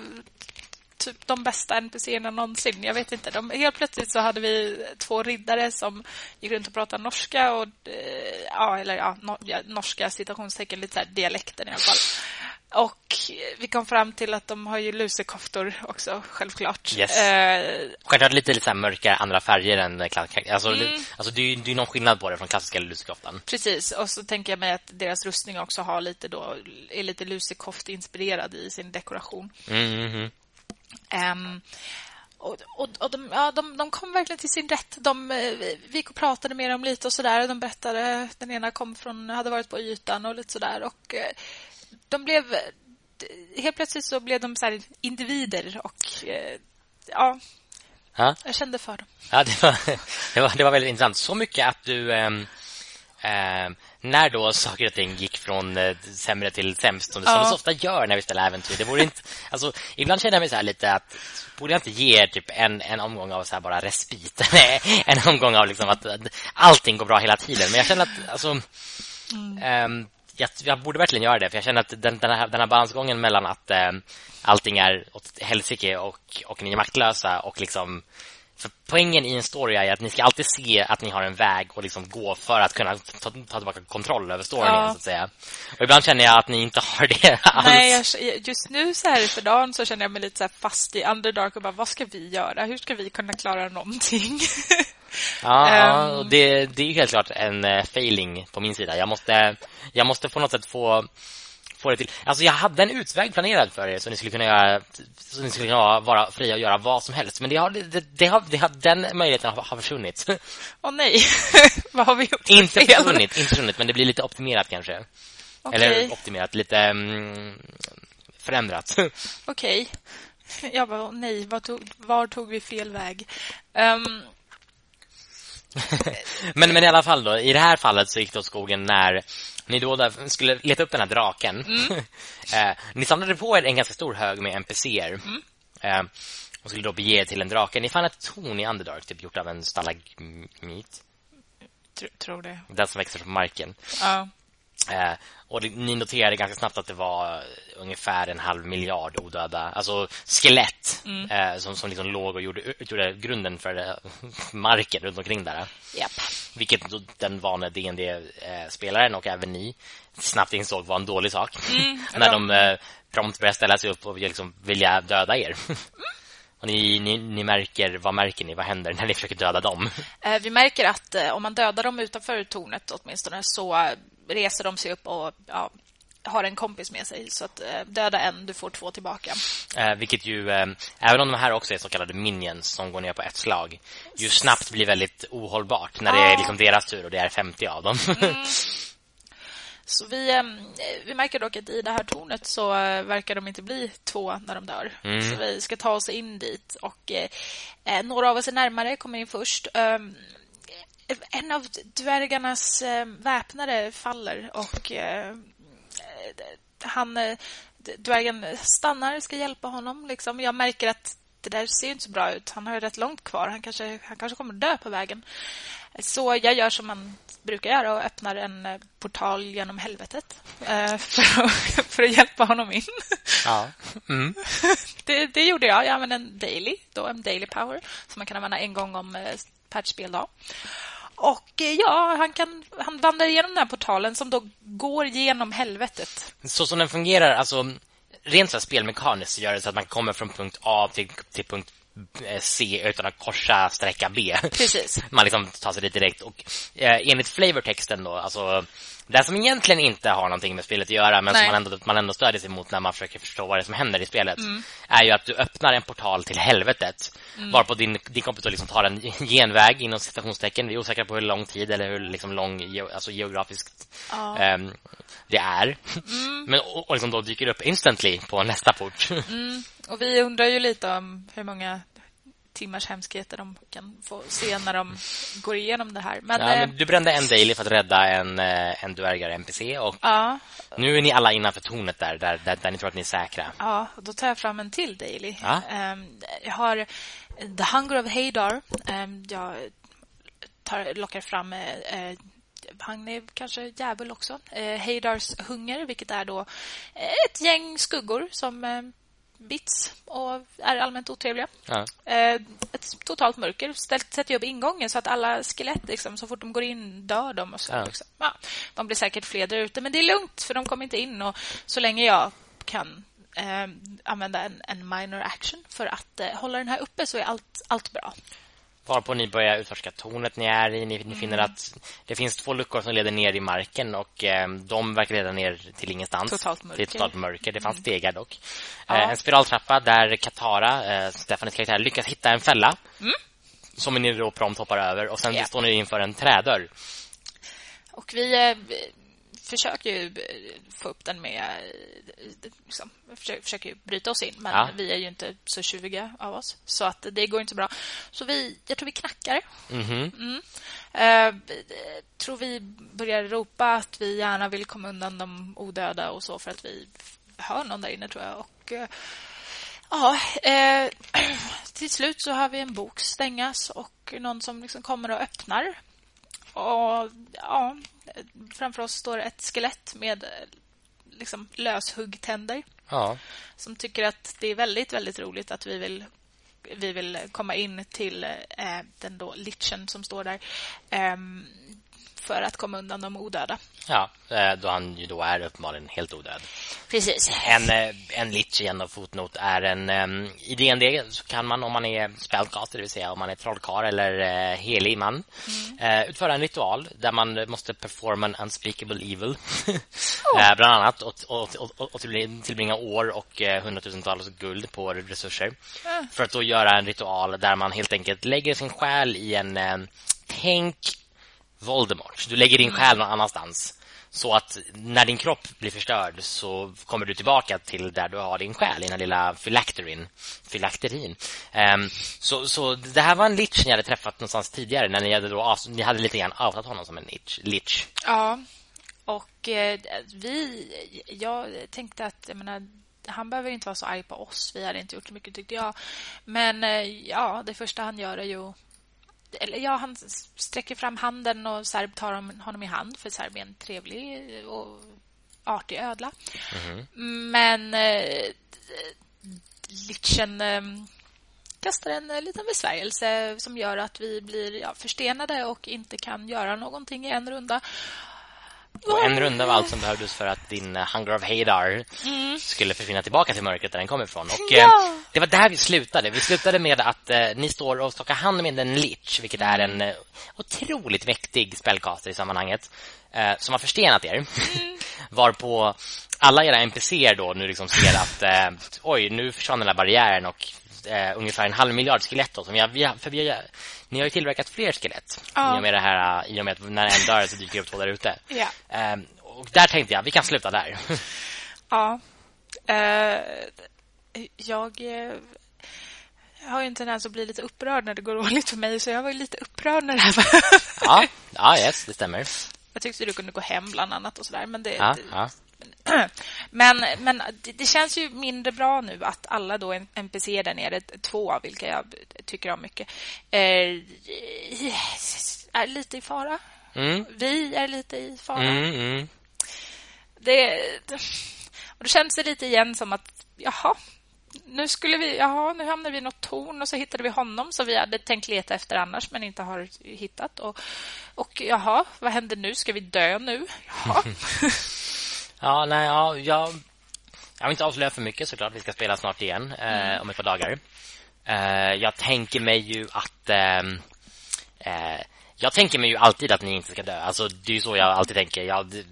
typ de bästa NPCerna någonsin. Jag vet inte. De, helt plötsligt så hade vi två riddare som gick runt och pratade norska och eh, ja, eller ja, no, ja, norska citationstecken lite så här dialekten i alla fall. Och vi kom fram till att de har ju lusekoftor också, självklart. Yes. Eh, självklart lite, lite så mörka andra färger än alltså, mm. alltså det är ju någon skillnad på det från klassiska lusekoftan. Precis, och så tänker jag mig att deras rustning också har lite då är lite lusekoft inspirerad i sin dekoration. Mm, mm, mm. Um, och, och, och de, ja, de, de, kom verkligen till sin rätt. De, eh, och pratade med dem lite och sådär. De berättade, den ena kom från, hade varit på ytan och lite sådär. Och eh, de blev helt plötsligt så blev de så individer och eh, ja, ja, jag kände för dem. Ja, det var, det var, det var väldigt intressant. Så mycket att du ähm, när då saker och ting gick från äh, sämre till sämst som ja. det så ofta gör när vi spelar äventyr. Det vore inte alltså ibland känner jag mig så lite att borde jag inte ge typ en en omgång av så bara respit en omgång av liksom att, att allting går bra hela tiden, men jag känner att alltså mm. ähm, jag, jag, borde verkligen göra det för jag känner att den, den, här, den här balansgången mellan att eh, allting är åt helsike och, och ni är maktlösa och liksom för poängen i en story är att ni ska alltid se att ni har en väg att liksom gå för att kunna ta, ta tillbaka kontroll över storyn ja. så att säga. Och ibland känner jag att ni inte har det alls. Nej, jag, just nu så här för dagen så känner jag mig lite så fast i Underdark och bara vad ska vi göra? Hur ska vi kunna klara någonting? Ja, um, det, det är helt klart en uh, failing på min sida. Jag måste, jag måste på något sätt få, få det till. Alltså jag hade en utväg planerad för er så ni skulle kunna göra, så ni skulle kunna vara fria att göra vad som helst. Men det har, det, det har, det har, den möjligheten har, har försvunnit. Åh oh, nej, vad har vi gjort Inte försvunnit, inte försvunnit, men det blir lite optimerat kanske. Okay. Eller optimerat, lite mm, förändrat. Okej. Okay. Jag bara, nej, var tog, var tog vi fel väg? Um, men, men i alla fall då, i det här fallet så gick det åt skogen när ni då skulle leta upp den här draken. Mm. eh, ni samlade på er en ganska stor hög med NPCer. Mm. Eh, och skulle då bege er till en drake. Ni fann ett torn i Underdark, typ gjort av en stalagmit. Tr tror det. Den som växer på marken. Ja. Eh, och ni noterade ganska snabbt att det var ungefär en halv miljard odöda, alltså skelett mm. eh, som, som liksom låg och gjorde, gjorde grunden för det, marken runt omkring där. Yep. Vilket den vana D&D-spelaren och även ni snabbt insåg var en dålig sak. Mm, när de eh, prompt började ställa sig upp och liksom vilja döda er. Och ni, ni, ni, märker, vad märker ni? Vad händer när ni försöker döda dem? Eh, vi märker att eh, om man dödar dem utanför tornet åtminstone så reser de sig upp och ja, har en kompis med sig. Så att eh, döda en, du får två tillbaka. Eh, vilket ju, eh, även om de här också är så kallade minions som går ner på ett slag, ju snabbt blir väldigt ohållbart när det är liksom deras tur och det är 50 av dem. Mm. Så vi, ehm, vi märker dock att i det här tornet så verkar de inte bli två när de dör. Mm. Så vi ska ta oss in dit. Och eh, Några av oss är närmare, kommer in först. Um, en av dvärgarnas eh, väpnare faller och eh, han dvärgen stannar ska hjälpa honom. Liksom. Jag märker att det där ser inte så bra ut. Han har rätt långt kvar. Han kanske, han kanske kommer dö på vägen. Så jag gör som man brukar göra och öppnar en eh, portal genom helvetet eh, för, att, för att hjälpa honom in. Ja. Mm. Det, det, gjorde jag. Jag använde en daily, då en daily power som man kan använda en gång om eh, per speldag. Och eh, ja, han, kan, han vandrar igenom den här portalen som då går genom helvetet. Så som den fungerar, alltså rent så spelmekaniskt så gör det så att man kommer från punkt A till, till punkt B. C utan att korsa sträcka B. Precis. Man liksom tar sig dit direkt. Och eh, enligt flavortexten då, alltså det som egentligen inte har någonting med spelet att göra men Nej. som man ändå, man ändå stödjer sig mot när man försöker förstå vad det är som händer i spelet mm. är ju att du öppnar en portal till helvetet mm. varpå din, din kompis liksom tar en genväg inom citationstecken. Vi är osäkra på hur lång tid eller hur liksom lång alltså geografiskt ja. um, det är. Mm. Men, och, och liksom då dyker upp instantly på nästa port. Mm. Och vi undrar ju lite om hur många timmars hemskheter de kan få se när de går igenom det här. Men, ja, men eh, du brände en daily för att rädda en, eh, en dvärgare NPC och ja. nu är ni alla innanför tornet där, där, där, där, ni tror att ni är säkra. Ja, då tar jag fram en till daily. Ja. Um, jag har The Hunger of Hadar. Um, jag tar, lockar fram han är kanske djävul också. Eh, Hadars hunger, vilket är då ett gäng skuggor som eh, bits och är allmänt otrevliga. Ja. Eh, ett totalt mörker. Ställt, sätter upp ingången så att alla skelett, liksom, så fort de går in, dör de. Och så, ja. Liksom. Ja, de blir säkert fler där ute, men det är lugnt för de kommer inte in. Och så länge jag kan eh, använda en, en, minor action för att eh, hålla den här uppe så är allt, allt bra. Varpå ni börjar utforska tornet ni är i. Ni, ni finner mm. att det finns två luckor som leder ner i marken och eh, de verkar leda ner till ingenstans. Totalt mörker. Det är totalt mörker. Det fanns mm. stegar dock. Ja. Eh, en spiraltrappa där Katara, eh, Stefanis karaktär, lyckas hitta en fälla. Mm. Som ni då prompt hoppar över och sen yeah. står ni inför en trädörr. Och vi eh, försöker ju eh, få upp den med eh, liksom, försöker, försöker bryta oss in men ja. vi är ju inte så tjuviga av oss så att det går inte bra. Så vi jag tror vi knackar. Mm -hmm. mm. Uh, tror vi börjar ropa att vi gärna vill komma undan de odöda och så för att vi hör någon där inne tror jag och uh, Ja, eh, till slut så har vi en bok stängas och någon som liksom kommer och öppnar. Och ja, framför oss står ett skelett med liksom löshuggtänder. Ja. Som tycker att det är väldigt, väldigt roligt att vi vill vi vill komma in till eh, den då litchen som står där. Eh, för att komma undan de odöda. Ja, eh, då han ju då är uppenbarligen helt odöd. Precis. En, eh, en lich igen och fotnot är en... Um, I D&D så kan man, om man är spellcaster, det vill säga om man är trollkar eller helig man, mm. utföra en ritual där man måste performa en unspeakable evil. oh. bland annat och, och, och, och tillbringa år och hundratusentals guld på resurser. För att då göra en ritual där man helt enkelt lägger sin själ i en... tänk Voldemort. Du lägger din mm. själ någon annanstans. Så att när din kropp blir förstörd så kommer du tillbaka till där du har din själ, i den lilla phylacterin. phylacterin. Um, så, så det här var en lich ni hade träffat någonstans tidigare när ni hade, då, ni hade lite grann outat honom som en lich. lich. Ja, och eh, vi... Jag tänkte att jag menar, han behöver inte vara så arg på oss. Vi hade inte gjort så mycket tyckte jag. Men eh, ja, det första han gör är ju eller ja, han sträcker fram handen och Serb tar honom i hand för Serb är en trevlig och artig ödla. Mm. Men eh, Litchen eh, kastar en eh, liten besvärjelse som gör att vi blir ja, förstenade och inte kan göra någonting i en runda. Och en runda var allt som behövdes för att din eh, Hunger of Hadar mm. skulle försvinna tillbaka till mörkret där den kom ifrån. Och ja. eh, det var där vi slutade. Vi slutade med att eh, ni står och skakar hand med en Lich, vilket är en eh, otroligt mäktig spellcaster i sammanhanget, eh, som har förstenat er. Mm. Varpå alla era NPCer då nu liksom ser att eh, oj, nu försvann den där barriären och eh, ungefär en halv miljard skelett då, som vi har, för vi har, ni har ju tillverkat fler skelett ja. i, och med det här, i och med att när en dör så dyker upp två där ute. Ja. Eh, och där tänkte jag, vi kan sluta där. ja. Uh, jag jag har ju en tendens att bli lite upprörd när det går dåligt för mig så jag var lite upprörd när det här var Ja, ja yes, det stämmer. Jag tyckte du kunde gå hem bland annat och sådär men det, ja, ja. Men, men det, känns ju mindre bra nu att alla då NPC där nere, två av vilka jag tycker om mycket, är, är lite i fara. Mm. Vi är lite i fara. Mm, mm. Det, och det känns det lite igen som att jaha, nu skulle vi, jaha, nu hamnade vi i något torn och så hittade vi honom som vi hade tänkt leta efter annars men inte har hittat. Och, och jaha, vad händer nu? Ska vi dö nu? Jaha. ja, nej, ja, jag, jag vill inte avslöja för mycket såklart. Vi ska spela snart igen eh, mm. om ett par dagar. Eh, jag tänker mig ju att... Ehm, eh, jag tänker mig ju alltid att ni inte ska dö. Alltså, det är så jag alltid tänker. Jag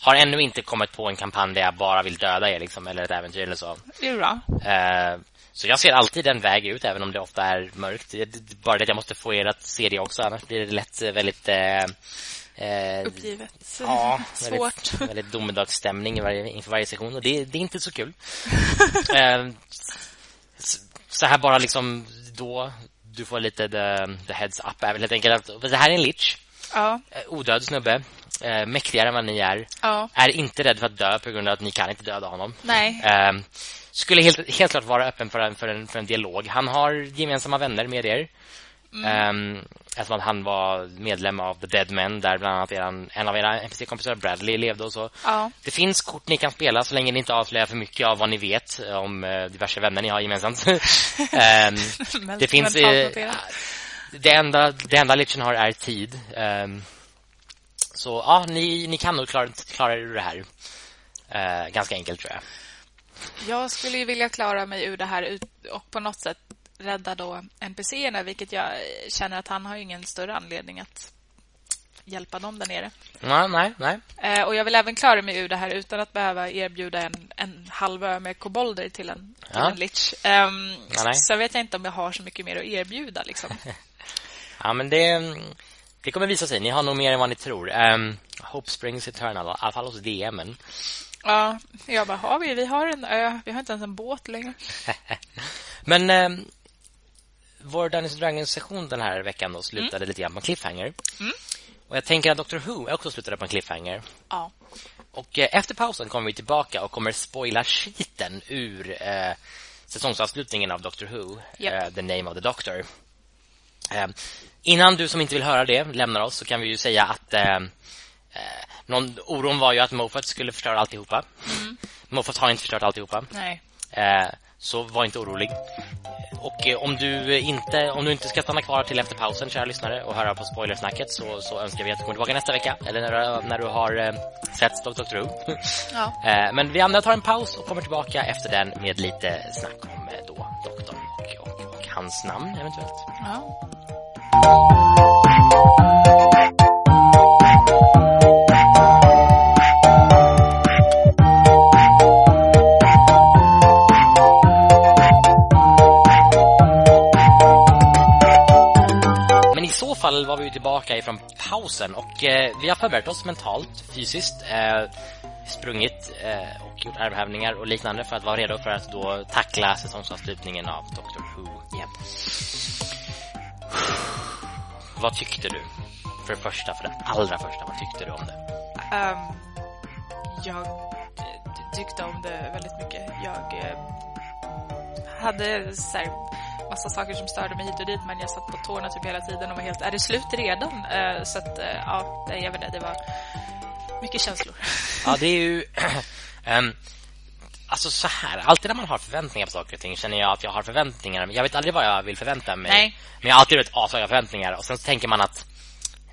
har ännu inte kommit på en kampanj där jag bara vill döda er liksom, eller ett äventyr eller så. Ura. Uh, så jag ser alltid en väg ut även om det ofta är mörkt. Det är bara det att jag måste få er att se det också annars blir det lätt väldigt uh, Uppgivet. Ja, Svårt. Väldigt, väldigt domedagsstämning inför varje session och det, det är inte så kul. uh, så här bara liksom då du får lite the, the heads up väl helt enkelt att det här är en lich. Ja. Odöd snubbe eh, mäktigare än vad ni är. Ja. Är inte rädd för att dö på grund av att ni kan inte döda honom. Nej. Eh, skulle helt, helt klart vara öppen för en, för, en, för en dialog. Han har gemensamma vänner med er. Mm. Um, eftersom han var medlem av The Dead Men där bland annat eran, en av era NPC-kompisar Bradley levde och så. Ja. Det finns kort ni kan spela så länge ni inte avslöjar för mycket av vad ni vet om uh, diverse vänner ni har gemensamt. um, det finns uh, det enda det enda Lichen har är tid. Um, så ja, ni, ni kan nog klara, klara ur det här. Uh, ganska enkelt tror jag. Jag skulle ju vilja klara mig ur det här och på något sätt rädda då NPCerna vilket jag känner att han har ingen större anledning att hjälpa dem där nere. Nej, nej, nej. Eh, och jag vill även klara mig ur det här utan att behöva erbjuda en, en halv ö med kobolder till en, till ja. en lich. Um, ja, så vet jag inte om jag har så mycket mer att erbjuda. Liksom. ja, men det, det kommer visa sig. Ni har nog mer än vad ni tror. Um, Hope Springs Eternal, i alla fall hos DMen. Ja, jag bara, har vi? Vi har en ö. Vi har inte ens en båt längre. men um, vår Dungeons Dragons-session den här veckan då slutade mm. lite grann på en cliffhanger. Mm. Och jag tänker att Doctor Who också slutade på en cliffhanger. Ja. Och eh, efter pausen kommer vi tillbaka och kommer spoila skiten ur eh, säsongsavslutningen av Doctor Who, yep. uh, The Name of the Doctor. Uh, innan du som inte vill höra det lämnar oss så kan vi ju säga att uh, någon, oron var ju att Moffat skulle förstöra alltihopa. Mm. Moffat har inte förstört alltihopa. Nej. så var inte orolig. Och eh, om du inte om du inte ska stanna kvar till efter pausen kära lyssnare och höra på spoilersnacket så så önskar vi att du kommer tillbaka nästa vecka eller när du, när du har eh, sett Dr. Who. Ja. eh, men vi andra tar en paus och kommer tillbaka efter den med lite snack om då doktorn och, och, och hans namn eventuellt. Ja. Fall var vi tillbaka ifrån pausen och eh, vi har förberett oss mentalt, fysiskt, eh, sprungit eh, och gjort armhävningar och liknande för att vara redo för att då tackla säsongsavslutningen av Doctor Who. igen. Vad tyckte du? För det första, för det allra första, vad tyckte du om det? Um, jag tyckte om det väldigt mycket. Jag eh, hade så här, massa saker som störde mig hit och dit men jag satt på tårna typ hela tiden och var helt, är det slut redan? Uh, så att, uh, ja, jag vet inte, det var mycket känslor. Ja, det är ju... um, alltså så här, alltid när man har förväntningar på saker och ting känner jag att jag har förväntningar. Jag vet aldrig vad jag vill förvänta mig. Nej. Men jag har alltid vet asöga förväntningar och sen så tänker man att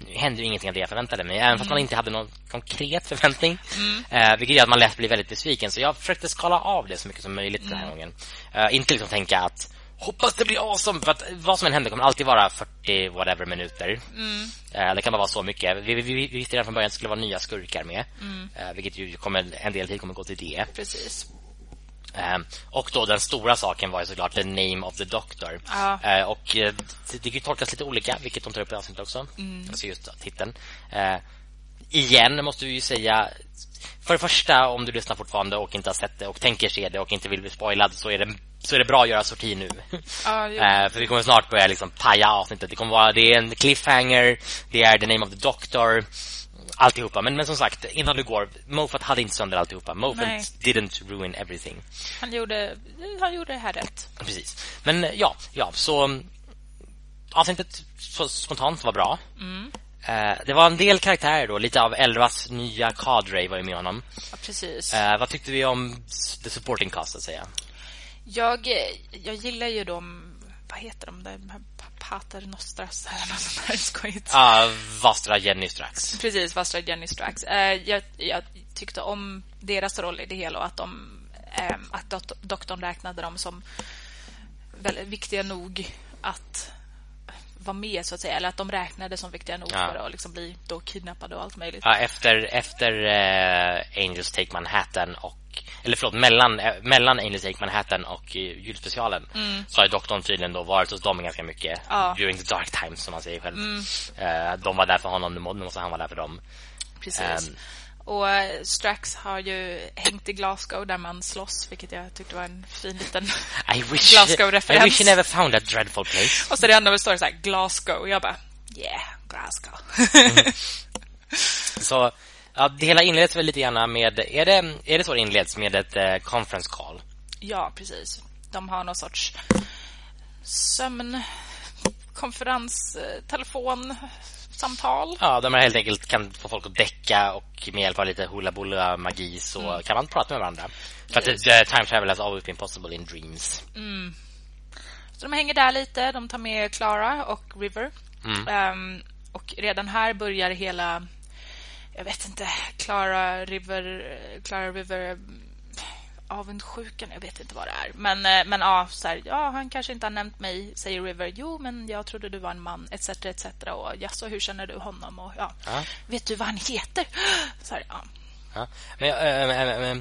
nu händer ju ingenting av det jag förväntade mig. Även mm. fast man inte hade någon konkret förväntning. Mm. Eh, vilket gör att man lätt blir väldigt besviken. Så jag försökte skala av det så mycket som möjligt mm. den här mm. gången. Eh, inte liksom tänka att hoppas det blir awesome för att vad som än händer kommer alltid vara 40 whatever minuter. Mm. Uh, det kan bara vara så mycket. Vi, vi, vi visste redan från början att det skulle vara nya skurkar med. Mm. Uh, vilket ju kommer en del tid kommer gå till det. Precis. Uh, och då den stora saken var ju såklart The Name of the Doctor. Ja. och det, det kan tolkas lite olika, vilket de tar upp i avsnittet också. Mm. Alltså just titeln. Igen måste vi ju säga för det första, om du lyssnar fortfarande och inte har sett det och tänker se det och inte vill bli spoilad så är det, så är det bra att göra sorti nu. Ah, uh, för vi kommer snart börja liksom paja avsnittet. Det kommer vara det är en cliffhanger, det är the name of the doctor, alltihopa. Men, men som sagt, innan du går, Moffat hade inte sönder alltihopa. Moffat Nej. didn't ruin everything. Han gjorde, han gjorde det här rätt. Precis. Men ja, ja så avsnittet så spontant var bra. Mm. Eh, det var en del karaktärer då, lite av Elvas nya cadre var ju med honom. Ja, precis. Eh, vad tyckte vi om the supporting cast, att säga? Jag, jag gillar ju de, vad heter de där, Pater Nostras eller något sånt där skojigt. Ja, Vastra Jenny Strax. Precis, Vastra Jenny Strax. Eh, jag, jag tyckte om deras roll i det hela och att, de, att doktorn räknade dem som väldigt viktiga nog att var med så att säga eller att de räknade som viktiga nog ja. för att liksom bli då kidnappade och allt möjligt. Ja, efter efter uh, Angels Take Manhattan och eller förlåt, mellan uh, mellan Angels Take Manhattan och uh, julspecialen mm. så har doktorn tydligen då varit hos dem ganska mycket ja. during the dark times som man säger själv. Mm. Uh, de var där för honom, nu måste han vara där för dem. Precis. Um, och eh, Strax har ju hängt i Glasgow där man slåss, vilket jag tyckte var en fin liten Glasgow-referens. I wish you never found that dreadful place. Och så det enda står så här, Glasgow. Och jag bara, yeah, Glasgow. mm. Så ja, det hela inleds väl lite grann med, är det, är det så det inleds med ett uh, conference call? Ja, precis. De har någon sorts sömn konferens, telefon samtal. Ja, där man helt enkelt kan få folk att däcka och med hjälp av lite hula magi så mm. kan man prata med varandra. För att uh, time travel has always been possible in dreams. Mm. Så de hänger där lite. De tar med Clara och River. Mm. Um, och redan här börjar hela jag vet inte, Clara River Clara River avundsjukan, jag vet inte vad det är. Men, eh, men ja, så här, ja, han kanske inte har nämnt mig, säger River. Jo, men jag trodde du var en man, etc, etc. Och ja, så hur känner du honom? Och ja, ja. vet du vad han heter? Så här, ja. ja. Men äh, äh,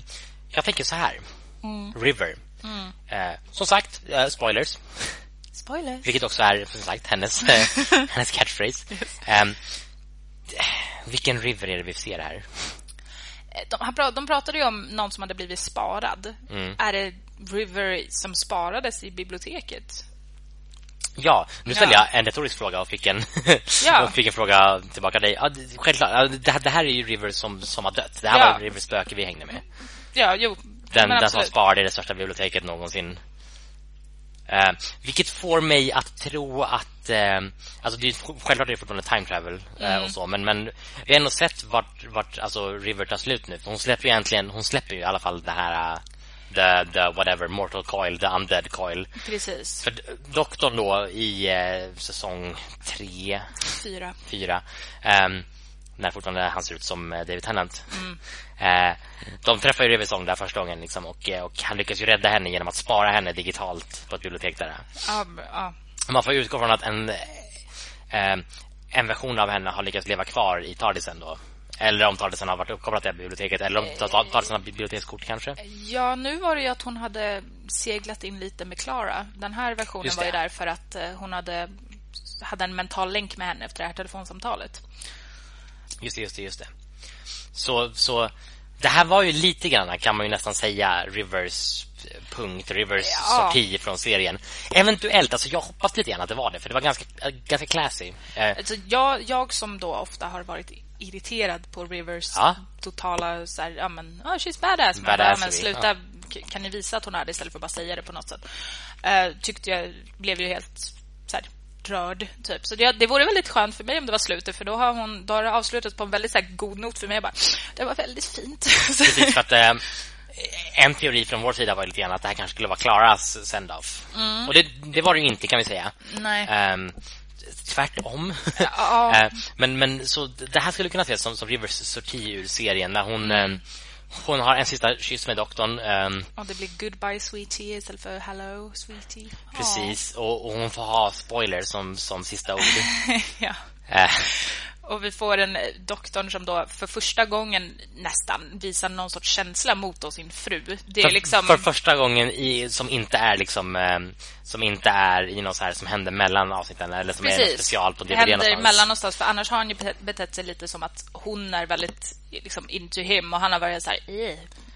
jag tänker så här. Mm. River. Mm. Eh, som sagt, eh, spoilers. Spoilers. Vilket också är, som sagt, hennes, hennes catchphrase. Yes. Um, vilken River är det vi ser här? De, de pratade ju om någon som hade blivit sparad. Mm. Är det River som sparades i biblioteket? Ja, nu ställde ja. jag en retorisk fråga och fick en, ja. och fick en fråga tillbaka dig. Ja, självklart, det, det, här är ju River som, som har dött. Det här ja. var Rivers spöke vi hängde med. Ja, jo. Den, den som sparade det största biblioteket någonsin. Uh, vilket får mig att tro att uh, alltså det är självklart är det fortfarande time travel uh, mm. och så men men vi har ändå sett vart vart alltså River tar slut nu. Hon släpper ju egentligen hon släpper ju i alla fall det här the the whatever mortal coil, the undead coil. Precis. För doktorn då i säsong 3 4 4 um, när fortfarande han ser ut som David Tennant. Mm. Eh, de träffar ju Revison där första gången liksom, och, eh, och han lyckas ju rädda henne genom att spara henne digitalt på ett bibliotek där. Ja, ja. Man får utgå från att en, eh, en version av henne har lyckats leva kvar i Tardisen då. Eller om Tardisen har varit uppkopplad till biblioteket Eller om Tardisen har bibliotekskort kanske Ja, nu var det ju att hon hade seglat in lite med Clara Den här versionen var ju där för att hon hade Hade en mental länk med henne efter det här telefonsamtalet Just det, just det, just det så, så det här var ju lite grann kan man ju nästan säga Rivers punkt, Rivers ja. sorti från serien. Eventuellt, alltså jag hoppas lite grann att det var det för det var ganska ganska classy. Eh. Alltså jag, jag som då ofta har varit irriterad på Rivers ja. totala så här, ja men oh, she's badass, men, bara, men sluta ja. kan ni visa att hon är det istället för att bara säga det på något sätt. Uh, tyckte jag blev ju helt så här, rörd typ. Så det, det vore väldigt skönt för mig om det var slutet för då har hon då har det avslutats på en väldigt så här, god not för mig bara, det var väldigt fint. Precis för att eh, en teori från vår sida var lite grann att det här kanske skulle vara Claras send-off. Mm. Och det, det var det inte kan vi säga. Nej. Um, tvärtom. Ja. uh, men, men så det här skulle kunna ses som, som Rivers sorti ur serien när hon um, hon har en sista kyss med doktorn. Um, och det blir goodbye sweetie istället för hello sweetie. Precis, och, och, hon får ha spoilers som, som sista ord. ja. Uh, och vi får en doktorn som då för första gången nästan visar någon sorts känsla mot sin fru. Det är för, liksom... för första gången i, som inte är liksom eh, som inte är i något här som händer mellan avsnitten eller som Precis. är special på DVD händer någonstans. mellan någonstans för annars har han ju betett sig lite som att hon är väldigt liksom into him och han har varit så här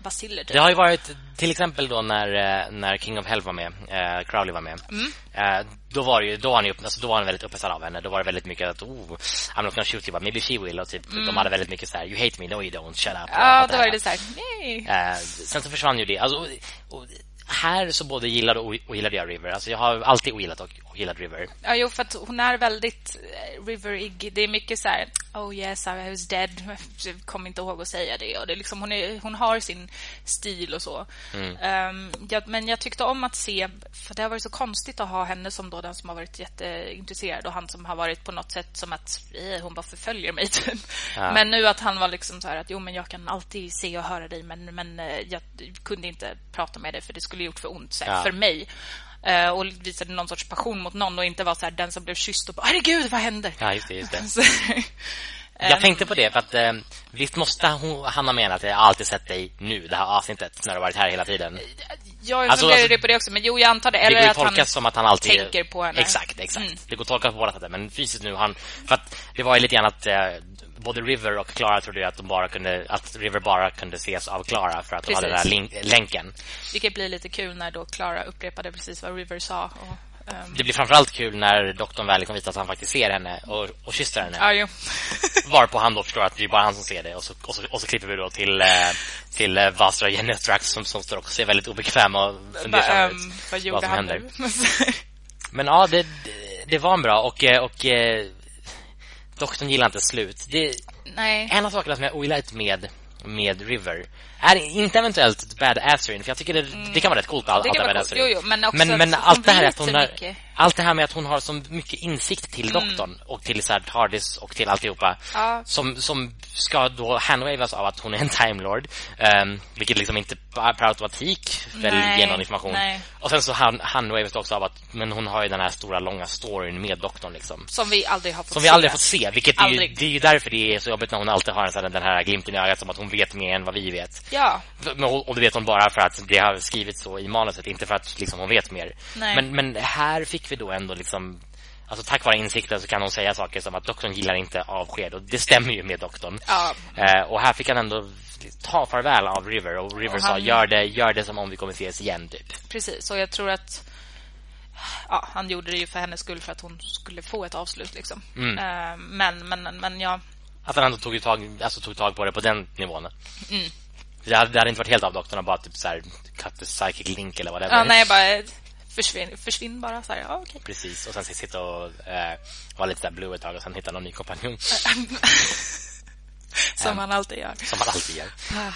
basiller. Typ. Det har ju varit till exempel då när, eh, när King of Hell var med, eh, Crowley var med. Mm. Eh, då var ju, då var han, alltså, då var han väldigt upphetsad av henne. Då var det väldigt mycket att oh, I'm not gonna shoot you, but maybe she will och typ mm. de hade väldigt mycket så här you hate me, no you don't, shut up. Ja, då var det så här, nej. Eh, sen så försvann ju det. Alltså, och, och, här så både gillade och ogillade jag River. Alltså jag har alltid ogillat och, och gillat River. Ja, jo, för att hon är väldigt eh, Riverig. Det är mycket så här, oh yes, I was dead. Jag kommer inte ihåg att säga det. Och det är liksom, hon, är, hon har sin stil och så. Mm. Um, jag, men jag tyckte om att se, för det har varit så konstigt att ha henne som då den som har varit jätteintresserad och han som har varit på något sätt som att eh, hon bara förföljer mig. Typ. Ja. Men nu att han var liksom så här att jo, men jag kan alltid se och höra dig, men, men eh, jag kunde inte prata med dig för det skulle gjort för ont här, ja. för mig. Uh, och visade någon sorts passion mot någon och inte var så här, den som blev kysst och bara, herregud, vad händer? Ja, just det, just det. så, jag tänkte på det för att eh, visst måste hon, han ha menat att jag alltid sett dig nu det här avsnittet när du har varit här hela tiden. Jag alltså, funderar alltså, på det också men jo jag antar det eller det går att han som att han alltid tänker på henne. Exakt, exakt. Mm. Det går att tolka på båda sätt men fysiskt nu han för att det var ju lite grann att eh, både River och Clara trodde att de bara kunde att River bara kunde ses av Clara för att precis. de hade den här länken. Vilket blir lite kul när då Clara upprepade precis vad River sa och Um... Det blir framförallt kul när doktorn väl liksom visar att han faktiskt ser henne och, och kysser henne. Ja, jo. Varpå han då förstår att det är bara han som ser det. Och så, och så, och så klipper vi då till, eh, till eh, Vastra Genetrax som, som står och ser väldigt obekväm och fundersam um, ut. Vad, vad som händer. Men ja, det, det var en bra. Och, eh, och doktorn gillar inte slut. Det, Nej. En av sakerna som jag ogillar med med River är inte eventuellt Bad Atherin för jag tycker det, mm. det kan vara rätt coolt allt det Bad Jo, jo, men, men, men allt det här att hon har, allt det här med att hon har så mycket insikt till mm. doktorn och till så TARDIS och till alltihopa ja. som, som ska då handwavas av att hon är en Time Lord um, vilket liksom inte per automatik väl ger någon information. Nej. Och sen så hand, handwavas det också av att men hon har ju den här stora långa storyn med doktorn liksom. Som vi aldrig har fått som se. Som vi aldrig har fått se, vilket är ju, det är ju därför det är så jobbigt när hon alltid har en den här glimten i ögat som att hon vet mer än vad vi vet. Ja. Och det vet hon bara för att det har skrivits så i manuset, inte för att liksom hon vet mer. Nej. Men, men här fick vi då ändå liksom Alltså tack vare insikten så kan hon säga saker som att doktorn gillar inte avsked och det stämmer ju med doktorn. Ja. Eh, och här fick han ändå ta farväl av River och River och han... sa gör det gör det som om vi kommer ses igen typ. Precis, och jag tror att ja, han gjorde det ju för hennes skull för att hon skulle få ett avslut liksom. Mm. Eh, men men men ja att han ändå tog tag alltså tog tag på det på den nivån. Mm. Det hade, det hade inte varit helt av doktorn bara typ så här cut the psychic link eller vad det är. Ja, nej, bara försvinn, försvinn bara så här, ja, okay. Precis, och sen sitta och eh, vara lite där blue ett tag och sen hitta någon ny kompanjon. Som man alltid gör. Som man alltid gör. Ah.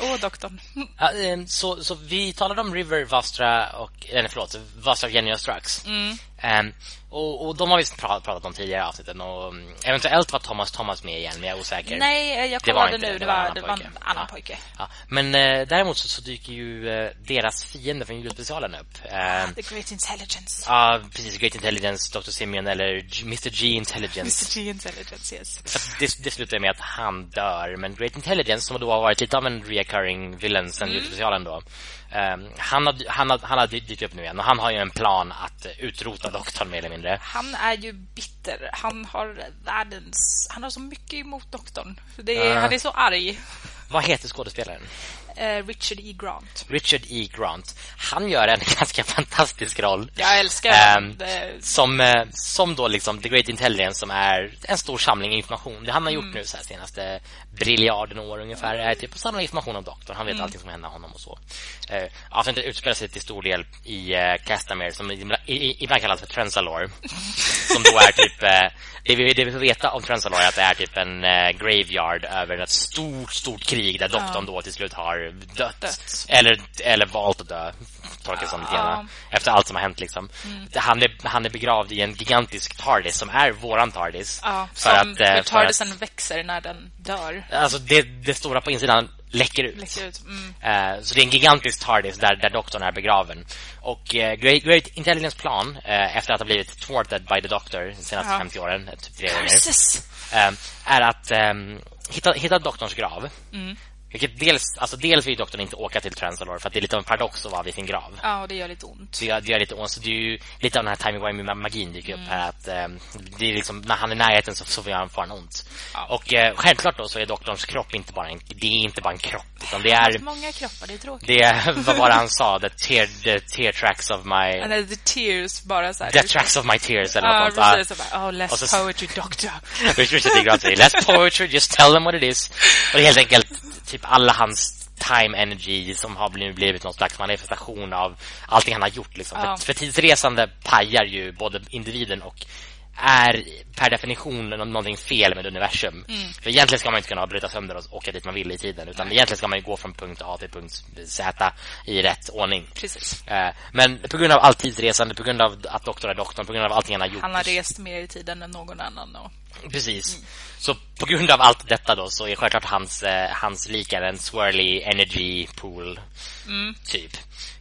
Åh, oh, doktorn. ja, eh, så, så vi talade om River, Vastra och... Eller förlåt, Vastra, Jenny och Strax. Mm. Um, och, och, de har vi pratat om tidigare avsnitten och um, eventuellt var Thomas Thomas med igen, men jag är osäker. Nej, jag kollade det nu, det var, det var en annan pojke. Ja. Men uh, däremot så, så, dyker ju uh, deras fiende från julspecialen upp. Uh, The Great Intelligence. Ja, precis. Great Intelligence, Dr. Simeon eller G Mr. G Intelligence. Mr. G Intelligence, yes. det, det slutar med att han dör, men Great Intelligence, som då har varit lite av en reoccurring villain sen mm. julspecialen då, han, har, han, har, han har dykt upp nu igen och han har ju en plan att utrota doktorn mer eller mindre. Han är ju bitter. Han har världens... Han har så mycket emot doktorn. Det uh. Han är så arg. Vad heter skådespelaren? Uh, Richard E. Grant. Richard E. Grant. Han gör en ganska fantastisk roll. Jag älskar um, det. Som, uh, som då liksom The Great Intelligence som är en stor samling information. Det han har gjort mm. nu så senaste briljarden år ungefär är typ samla information om doktorn. Han vet mm. allting som händer honom och så. Uh, alltså det utspelar sig till stor del i uh, Castamere som ibland kallas för Transalore. som då är typ det vi, det vi får veta om Transalore är att det är typ en uh, graveyard över ett stort, stort krig där doktorn ja. då till slut har dött. dött. Eller, eller valt att dö. Tolkar som ja. Efter allt som har hänt liksom. Mm. Han, är, han är begravd i en gigantisk TARDIS som är våran TARDIS. Ja, för som att, uh, TARDISen att, växer när den dör. Alltså det, det stora på insidan läcker ut. Läcker ut. Mm. Uh, så det är en gigantisk TARDIS där, där doktorn är begraven. Och uh, Great, Great Intelligence plan, uh, efter att ha blivit thwarted by the Doctor de senaste ja. 50 åren, typ tre gånger, är att um, hitta, hitta doktorns grav. Mm. Vilket dels, alltså dels vill doktorn inte åka till Transalor för att det är lite av en paradox att vara vid sin grav. Ja, och det gör lite ont. Det gör, det gör lite ont. Så det är ju lite av den här timey-wimey-magin dyker mm. upp här. Att, eh, det är liksom, när han är i närheten så, så får han, får han ont. Ja. Och eh, självklart då så är doktorns kropp inte bara en, det är inte bara en kropp. Utan det är... många kroppar, det är tråkigt. Det var det han sa? The tear, the tear tracks of my... And the tears, bara så här. The tracks of my tears, eller ja, något sånt. Precis, bara, oh, less så, poetry, doctor. less poetry, just tell them what it is. Och det är helt enkelt typ alla hans time energy som har blivit, blivit någon slags manifestation av allting han har gjort. Liksom. Ja. För, för tidsresande pajar ju både individen och är per definition någonting fel med universum. Mm. För egentligen ska man inte kunna bryta sönder och åka dit man vill i tiden. Utan Nej. egentligen ska man gå från punkt A till punkt Z i rätt ordning. Precis. Eh, men på grund av all tidsresande, på grund av att doktorn är doktorn, på grund av allting han har gjort. Han har rest mer i tiden än någon annan. Och... Precis. Mm. Så på grund av allt detta då så är självklart hans, eh, hans lika en swirly energy pool mm. typ.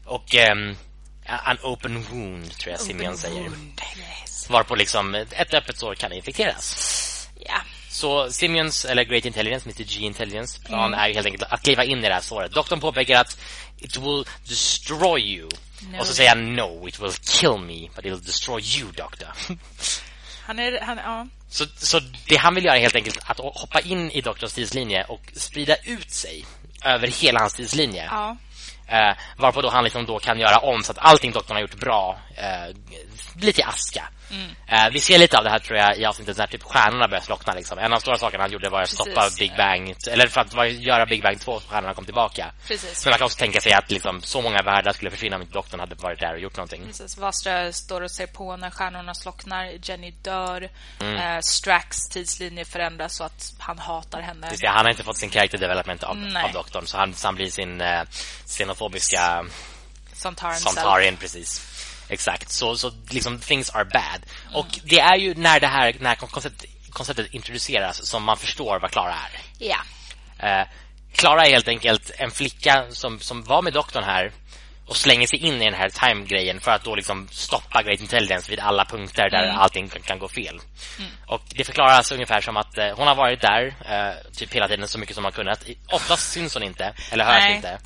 Och um, an open wound tror jag Simeon säger. Yes. Varpå liksom ett öppet sår kan infekteras. Ja. Så Simeons, eller Great Intelligence, Mr. G Intelligence plan mm. är ju helt enkelt att kliva in i det här såret. Doktorn påpekar att it will destroy you. No. Och så säger han no, it will kill me, but it will destroy you, doctor. Han är, han, ja. Så, så det han vill göra är helt enkelt att hoppa in i doktorns tidslinje och sprida ut sig över hela hans tidslinje. Ja. Eh, varpå då han liksom då kan göra om så att allting doktorn har gjort bra eh, blir till aska. Mm. Eh, vi ser lite av det här tror jag i avsnittet när typ stjärnorna börjar slockna. Liksom. En av de stora sakerna han gjorde var att stoppa Precis. Big Bang. Eller för att var, göra Big Bang 2 så stjärnorna kom tillbaka. Precis. Men man kan också tänka sig att liksom, så många världar skulle försvinna om inte doktorn hade varit där och gjort någonting. Precis. Vastra står och ser på när stjärnorna slocknar. Jenny dör. Mm. Eh, Strax tidslinje förändras så att han hatar henne. Precis, han har inte fått sin character development av, av doktorn. Så han, så han blir sin eh, xenofobiska Sontaran, precis. Exakt. Så, så liksom things are bad. Och det är ju när det här när konceptet, konceptet introduceras som man förstår vad Klara är. Ja. Eh, Klara är helt enkelt en flicka som, som var med doktorn här och slänger sig in i den här time-grejen för att då liksom stoppa Great Intelligence vid alla punkter där mm. allting kan, kan, gå fel. Mm. Och det förklaras ungefär som att eh, hon har varit där eh, typ hela tiden så mycket som man kunnat. Oftast syns hon inte, eller hörs Nej. inte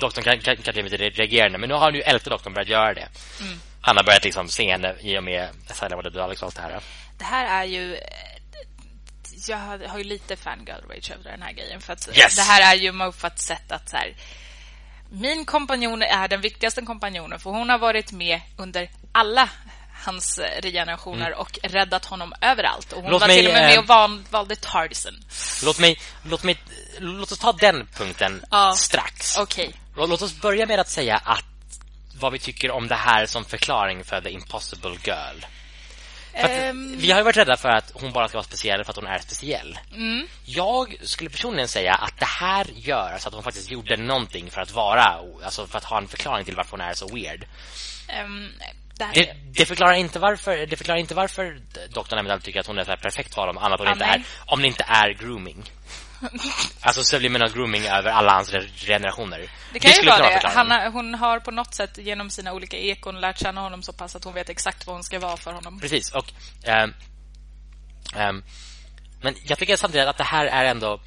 doktorn kan, kan, kanske inte reagera Men nu har ju elfte doktorn börjat göra det. Mm. Han har börjat liksom se henne i och med of the Daleks och allt det här. Det här är ju jag har ju lite fangirl rage över den här grejen för att yes! det här är ju Mofats sätt att så här, min kompanjon är den viktigaste kompanjonen för hon har varit med under alla hans regenerationer mm. och räddat honom överallt. Och hon låt var mig, till och med med eh, och val, valde Tardisen. Låt mig, låt mig låt oss ta den punkten ja. strax. Okay. Låt oss börja med att säga att vad vi tycker om det här som förklaring för The Impossible Girl. Um... Vi har ju varit rädda för att hon bara ska vara speciell för att hon är speciell. Mm. Jag skulle personligen säga att det här gör så att hon faktiskt gjorde någonting för att vara alltså för att ha en förklaring till varför hon är så weird. Um, det, det, det, förklarar inte varför det förklarar inte varför doktorn Emil tycker att hon är så perfekt val om annat hon inte är om det inte är grooming. Alltså subliminal grooming över alla hans generationer. Det kan det ju vara det. Han, hon har på något sätt genom sina olika ekon lärt känna honom så pass att hon vet exakt vad hon ska vara för honom. Precis. Och um, um, men jag tycker samtidigt att det här är ändå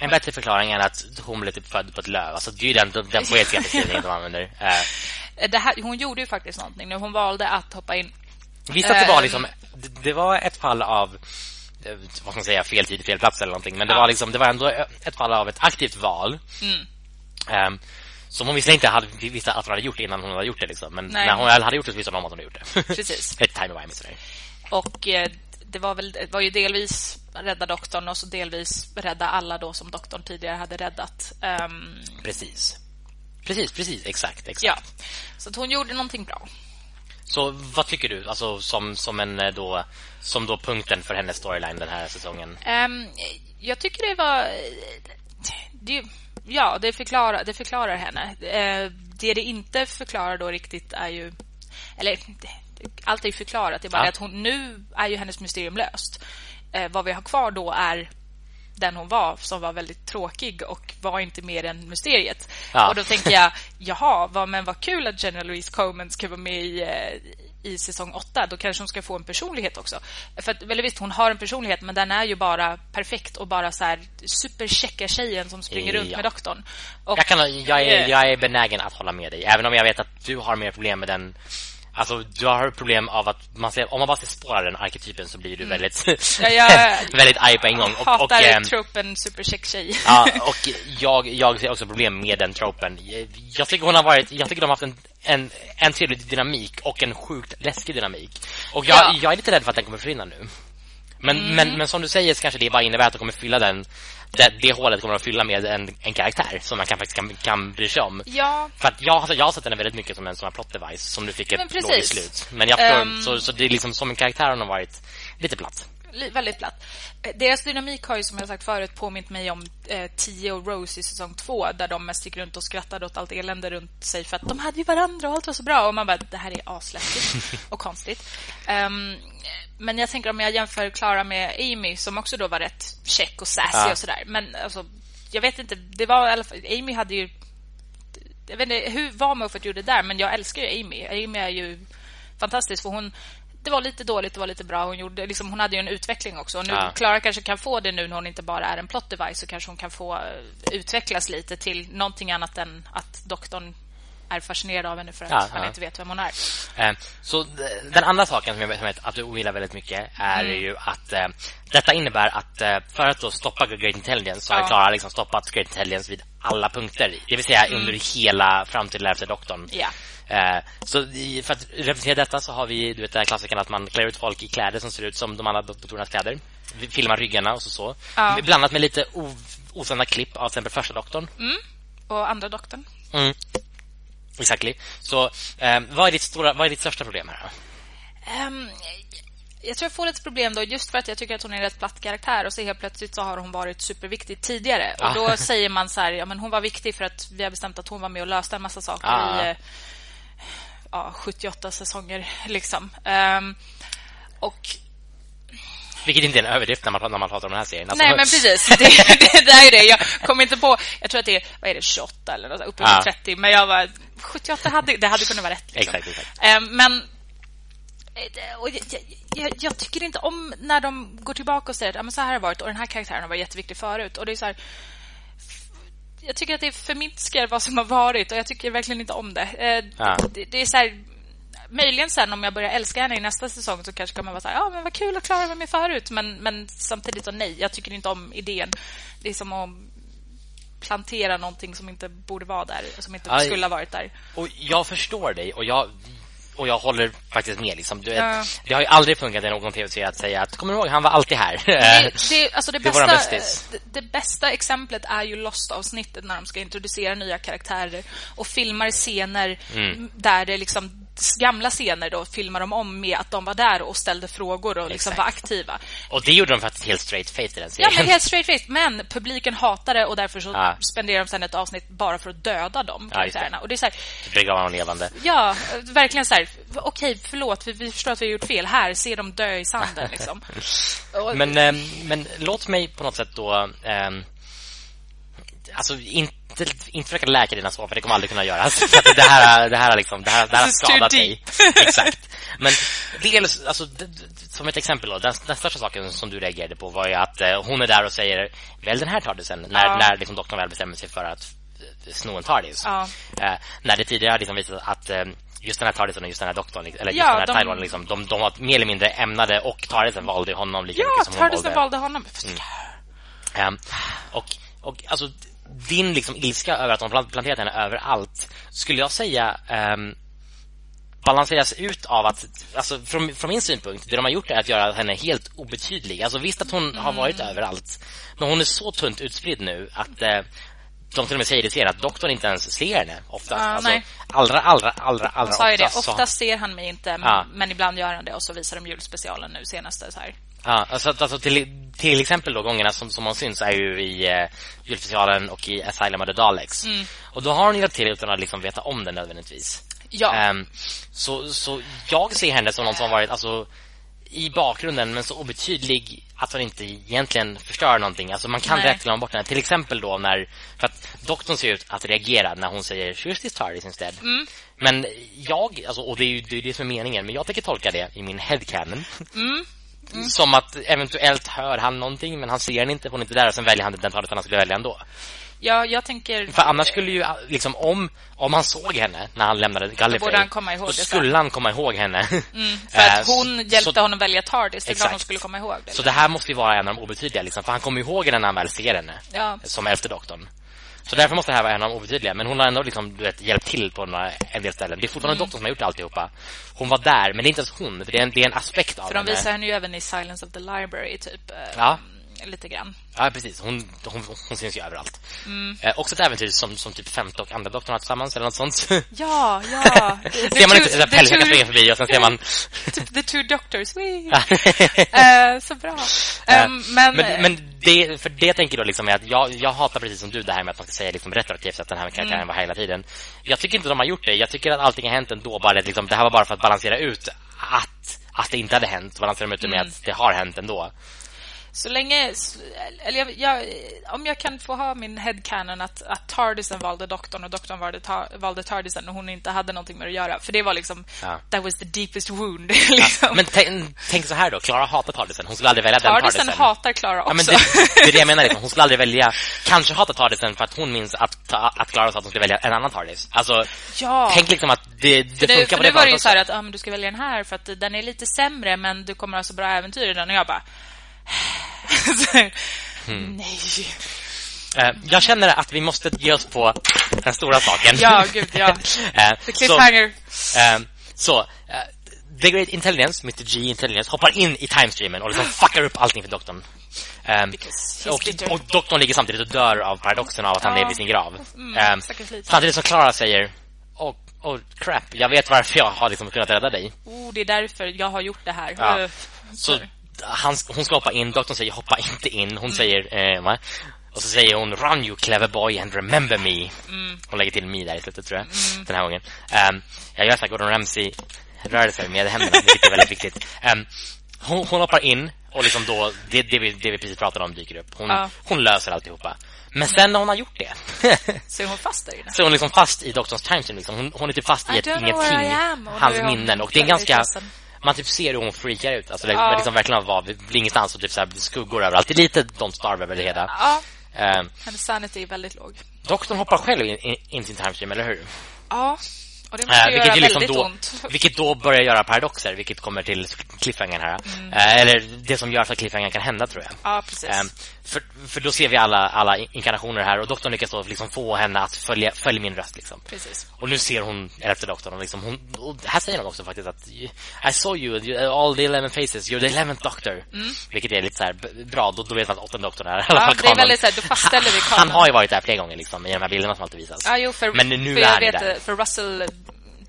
en bättre förklaring än att hon blev typ född på ett löv. Alltså, det är ju den, den poetiska beskrivningen de använder. Uh, det här, hon gjorde ju faktiskt någonting. Hon valde att hoppa in. Visst att det var liksom... Det, det var ett fall av vad ska man säga, fel tid, fel plats eller någonting. Men det, ja. var, liksom, det var ändå ett fall av ett aktivt val. Mm. Um, som hon visste inte hade, visste att hon hade gjort innan hon hade gjort det. Liksom. Men Nej. när hon väl hade gjort det så visste hon om att hon hade gjort det. Precis. Ett time away sådär. Och eh, det var, väl, det var ju delvis rädda doktorn och så delvis rädda alla då som doktorn tidigare hade räddat. Um... Precis. Precis, precis, exakt, exakt. Ja. Så hon gjorde någonting bra. Så vad tycker du alltså som som en eh, då som då punkten för hennes storyline den här säsongen? Um, jag tycker det var det, ja, det förklarar det förklarar henne. Uh, det det inte förklarar då riktigt är ju eller allt är förklarat, det är bara ja. att hon nu är ju hennes mysterium löst. Vad vi har kvar då är den hon var som var väldigt tråkig och var inte mer än mysteriet. Ja. Och då tänker jag, jaha, vad, men vad kul att Jenna Louise Coleman ska vara med i, eh, i säsong åtta. Då kanske hon ska få en personlighet också. För att, väl visst, hon har en personlighet men den är ju bara perfekt och bara så här superchecka tjejen som springer ja. runt med doktorn. Och, jag, kan, jag, är, jag är benägen att hålla med dig, även om jag vet att du har mer problem med den Alltså du har problem av att man ser, om man bara ser spåra den arketypen så blir du mm. väldigt ja, jag, väldigt arg på en gång. Och, hatar och, ähm, tropen supercheck-tjej. ja, och jag, jag ser också problem med den tropen. Jag tycker hon har varit, jag tycker de har haft en, en, en trevlig dynamik och en sjukt läskig dynamik. Och jag, ja. jag är lite rädd för att den kommer försvinna nu. Men, mm. men, men som du säger så kanske det bara innebär att de kommer fylla den det, det hålet kommer att fylla med en, en karaktär som man kan, faktiskt kan, kan bry sig om. Ja. För att jag, alltså, jag har sett den väldigt mycket som en sån här plot device som nu fick ett logiskt slut. Men jag förstår, um, så, så det är liksom som en karaktär har varit lite platt väldigt platt. Eh, deras dynamik har ju som jag sagt förut påmint mig om eh, Tio och Rose i säsong två där de mest gick runt och skrattade åt allt elände runt sig för att de hade ju varandra och allt var så bra och man bara, det här är asläskigt och konstigt. Um, men jag tänker om jag jämför Clara med Amy som också då var rätt check och sassy ja. och sådär. Men alltså, jag vet inte, det var i alla fall, Amy hade ju jag vet inte hur vad Moffat gjorde där men jag älskar ju Amy. Amy är ju fantastisk för hon det var lite dåligt, det var lite bra. Hon, gjorde, liksom, hon hade ju en utveckling också. Och nu, ja. Clara kanske kan få det nu när hon inte bara är en plot device så kanske hon kan få uh, utvecklas lite till någonting annat än att doktorn är fascinerad av henne för att ja, han ja. inte vet vem hon är. Eh, så den andra saken som jag vet att du ogillar väldigt mycket är mm. ju att eh, detta innebär att eh, för att då stoppa Great Intelligence så ja. har Clara liksom stoppat Great Intelligence vid alla punkter. Det vill säga mm. under hela fram till efter doktorn. Ja. Eh, så för att representera detta så har vi du vet, den här klassiken att man klär ut folk i kläder som ser ut som de andra doktorernas kläder. Vi filmar ryggarna och så. så. Ja. Blandat med lite osanna klipp av till exempel första doktorn. Mm. Och andra doktorn. Mm. Exactly. Så eh, vad, är ditt stora, vad är ditt största problem här? Um, jag tror jag får lite problem då just för att jag tycker att hon är en rätt platt karaktär och så helt plötsligt så har hon varit superviktig tidigare. Och då säger man så här, ja men hon var viktig för att vi har bestämt att hon var med och löste en massa saker ah. i ja, 78 säsonger liksom. Um, och vilket inte är en överdrift när man, när man pratar om den här serien. Alltså, Nej, men precis. Det, det, det, är det. Jag kommer inte på... Jag tror att det är, vad är det, 28 eller något, uppemot ja. 30. Men jag var 78 hade, det hade kunnat vara rätt. Liksom. Exakt, exakt. Um, men och jag, jag, jag, tycker inte om när de går tillbaka och säger att men så här har det varit och den här karaktären har varit jätteviktig förut. Och det är så här, jag tycker att det förminskar vad som har varit och jag tycker verkligen inte om det. Eh, ja. det, det, är så här, möjligen sen om jag börjar älska henne i nästa säsong så kanske kan man vara så här, ja men vad kul att Klara var med förut, men men samtidigt så nej, jag tycker inte om idén. Det är som att plantera någonting som inte borde vara där, som inte Aj. skulle ha varit där. Och jag förstår dig och jag och jag håller faktiskt med liksom. Du ja. Det har ju aldrig funkat i någon tv-serie att säga att kommer du ihåg han var alltid här. Det, det, alltså det, bästa, det, det, bästa exemplet är ju Lost-avsnittet när de ska introducera nya karaktärer och filmar scener mm. där det liksom gamla scener då filmar de om med att de var där och ställde frågor och liksom var aktiva. Och det gjorde de faktiskt helt straight face i den serien. Ja, men helt straight face. Men publiken hatade och därför så ja. spenderar de sen ett avsnitt bara för att döda dem karaktärerna. Ja, och det är så här, Brygga honom levande. Ja, verkligen så här. Okej, okay, förlåt, vi, vi förstår att vi har gjort fel. Här, se dem dö i sanden liksom. men, eh, men låt mig på något sätt då eh, alltså inte inte, inte försöka läka dina sår för det kommer aldrig kunna göras. För det här det här liksom det här, det här har skadat dig. Exakt. Men dels alltså som ett exempel då, den, den största saken som du reagerade på var ju att eh, hon är där och säger väl den här tardisen när ja. när liksom doktorn väl bestämmer sig för att sno en tardis. Ja. Eh, när det tidigare har liksom visat att eh, just den här tardisen och just den här doktorn eller just ja, den här de... liksom, de, de var mer eller mindre ämnade och tardisen valde honom lika ja, mycket som hon valde. Ja, tardisen valde honom. Mm. Um, och, och alltså din liksom ilska över att de planterat henne överallt skulle jag säga um, balanseras ut av att alltså från, från min synpunkt det de har gjort är att göra henne helt obetydlig. Alltså visst att hon mm. har varit överallt men hon är så tunt utspridd nu att eh, de till och med säger det ser att doktorn inte ens ser henne oftast. Ja, alltså, allra, allra, allra, allra oftast. Det. Oftast ser han mig inte, ja. men ibland gör han det. Och så visar de julspecialen nu senaste så här. Ja, alltså, alltså till, till exempel då gångerna som, som hon syns är ju i uh, julspecialen och i Asylum of the Daleks. Mm. Och då har hon hjälpt till utan att liksom veta om det nödvändigtvis. Ja. Um, så, så jag ser henne som någon som varit alltså i bakgrunden men så obetydlig att hon inte egentligen förstör någonting. Alltså man kan rätt glömma bort henne. Till exempel då när för att doktorn ser ut att reagera när hon säger this TARDIS instead. Mm. Men jag, alltså, och det är ju det, är det som är meningen, men jag tänker tolka det i min headcanon. Mm. Mm. Som att eventuellt hör han någonting men han ser den inte, hon är inte där och sen väljer han den TARDIS han skulle välja ändå. Ja, jag tänker... För annars skulle ju, liksom, om, om han såg henne när han lämnade Gallifrey, han komma ihåg då skulle han komma ihåg henne. Mm, för att eh, hon hjälpte så, honom välja TARDIS, det klart hon skulle komma ihåg det. Så det här måste ju vara en av de obetydliga, liksom, för han kommer ihåg henne när han väl ser henne, ja. som elfte doktorn. Så därför måste det här vara en av de obetydliga. Men hon har ändå liksom, du vet, hjälpt till på några, en del ställen. Det är fortfarande mm. doktorn som har gjort alltihopa. Hon var där, men det är inte ens hon. För det är en, det är en aspekt av För de visar henne ju även i Silence of the Library, typ. Ja lite grann. Ja, precis. Hon, hon, hon syns ju överallt. Mm. Eh, också ett äventyr som, som typ femte och andra doktorn har tillsammans eller något sånt. Ja, ja. ser man inte pälsjacka springa förbi och sen ser man... typ the two doctors. uh, så bra. Um, men men, men det, för det tänker då liksom är att jag, jag hatar precis som du det här med att man ska säga liksom retroaktivt att den här karaktären mm. var hela tiden. Jag tycker inte de har gjort det. Jag tycker att allting har hänt ändå. Bara liksom, det här var bara för att balansera ut att, att det inte hade hänt. Balansera ut med mm. att det har hänt ändå. Så länge... Eller jag, jag, om jag kan få ha min headcanon att, att Tardisen valde doktorn och doktorn valde, ta, valde Tardisen och hon inte hade någonting med att göra. För det var liksom... Ja. That was the deepest wound. liksom. ja, men tänk så här då. Klara hatar Tardisen. Hon skulle aldrig välja Tardisen. den Tardisen. hatar Klara också. Ja, men det, det är det jag menar. Liksom. Hon skulle aldrig välja... Kanske hatar Tardisen för att hon minns att, att Klara sa att hon skulle välja en annan Tardis. Alltså, ja. tänk liksom att det, det nu, funkar på det Nu var det ju så här att um, du ska välja den här för att den är lite sämre men du kommer ha så bra äventyr i den. Och jag bara mm. Nej. Uh, jag känner att vi måste ge oss på den stora saken. Ja, gud, ja. uh, The cliffhanger. Så, uh, så The Great Intelligence, Mr. G Intelligence, hoppar in i timestreamen och liksom fuckar upp allting för doktorn. Um, och, och doktorn ligger samtidigt och dör av paradoxen av att han lever i sin grav. Mm, um, samtidigt som Clara säger oh, oh, crap, jag vet varför jag har liksom kunnat rädda dig. Oh, det är därför jag har gjort det här. Ja. Så han, hon ska hoppa in, doktorn säger hoppa inte in. Hon mm. säger, eh, va? Och så säger hon Run you clever boy and remember me. Mm. Hon lägger till me där i slutet tror jag. Mm. Den här gången. Um, jag gör så här Gordon Ramsay rörelser med händerna, vilket är väldigt viktigt. Um, hon, hon hoppar in och liksom då det, det, vi, det vi precis pratade om dyker upp. Hon, ja. hon löser alltihopa. Men sen när hon har gjort det Så är hon fast där inne. Så är hon liksom fast i doktorns time liksom. hon, hon är typ fast i ett ingenting Hans minnen Och det är ganska man typ ser hur hon freakar ut. Alltså det ja. liksom verkligen var ingenstans och typ så här skuggor överallt. Det är lite Don't Starve över det hela. Ja. Um, Hennes sanity är väldigt låg. Doktorn hoppar själv in, in, in sin timestream, eller hur? Ja. Och det måste uh, vilket, liksom då, ont. vilket då börjar göra paradoxer, vilket kommer till cliffhangern här. Mm. Uh, eller det som gör så att cliffhangern kan hända, tror jag. Ja, precis. Uh, för, för då ser vi alla, alla inkarnationer här och doktorn lyckas då liksom få henne att följa, följa min röst. Liksom. Precis. Och nu ser hon efter doktorn. Och liksom hon, och här säger hon också faktiskt att I saw you, all the eleven faces, you're the eleventh doctor. Mm. Vilket är lite så här bra, då, då vet man att åttonde doktorn är ja, det är väldigt så här, då fastställer vi kanon. Han har ju varit där flera gånger liksom, i de här bilderna som alltid visas. Ja, jo, för, Men nu för är det där. För Russell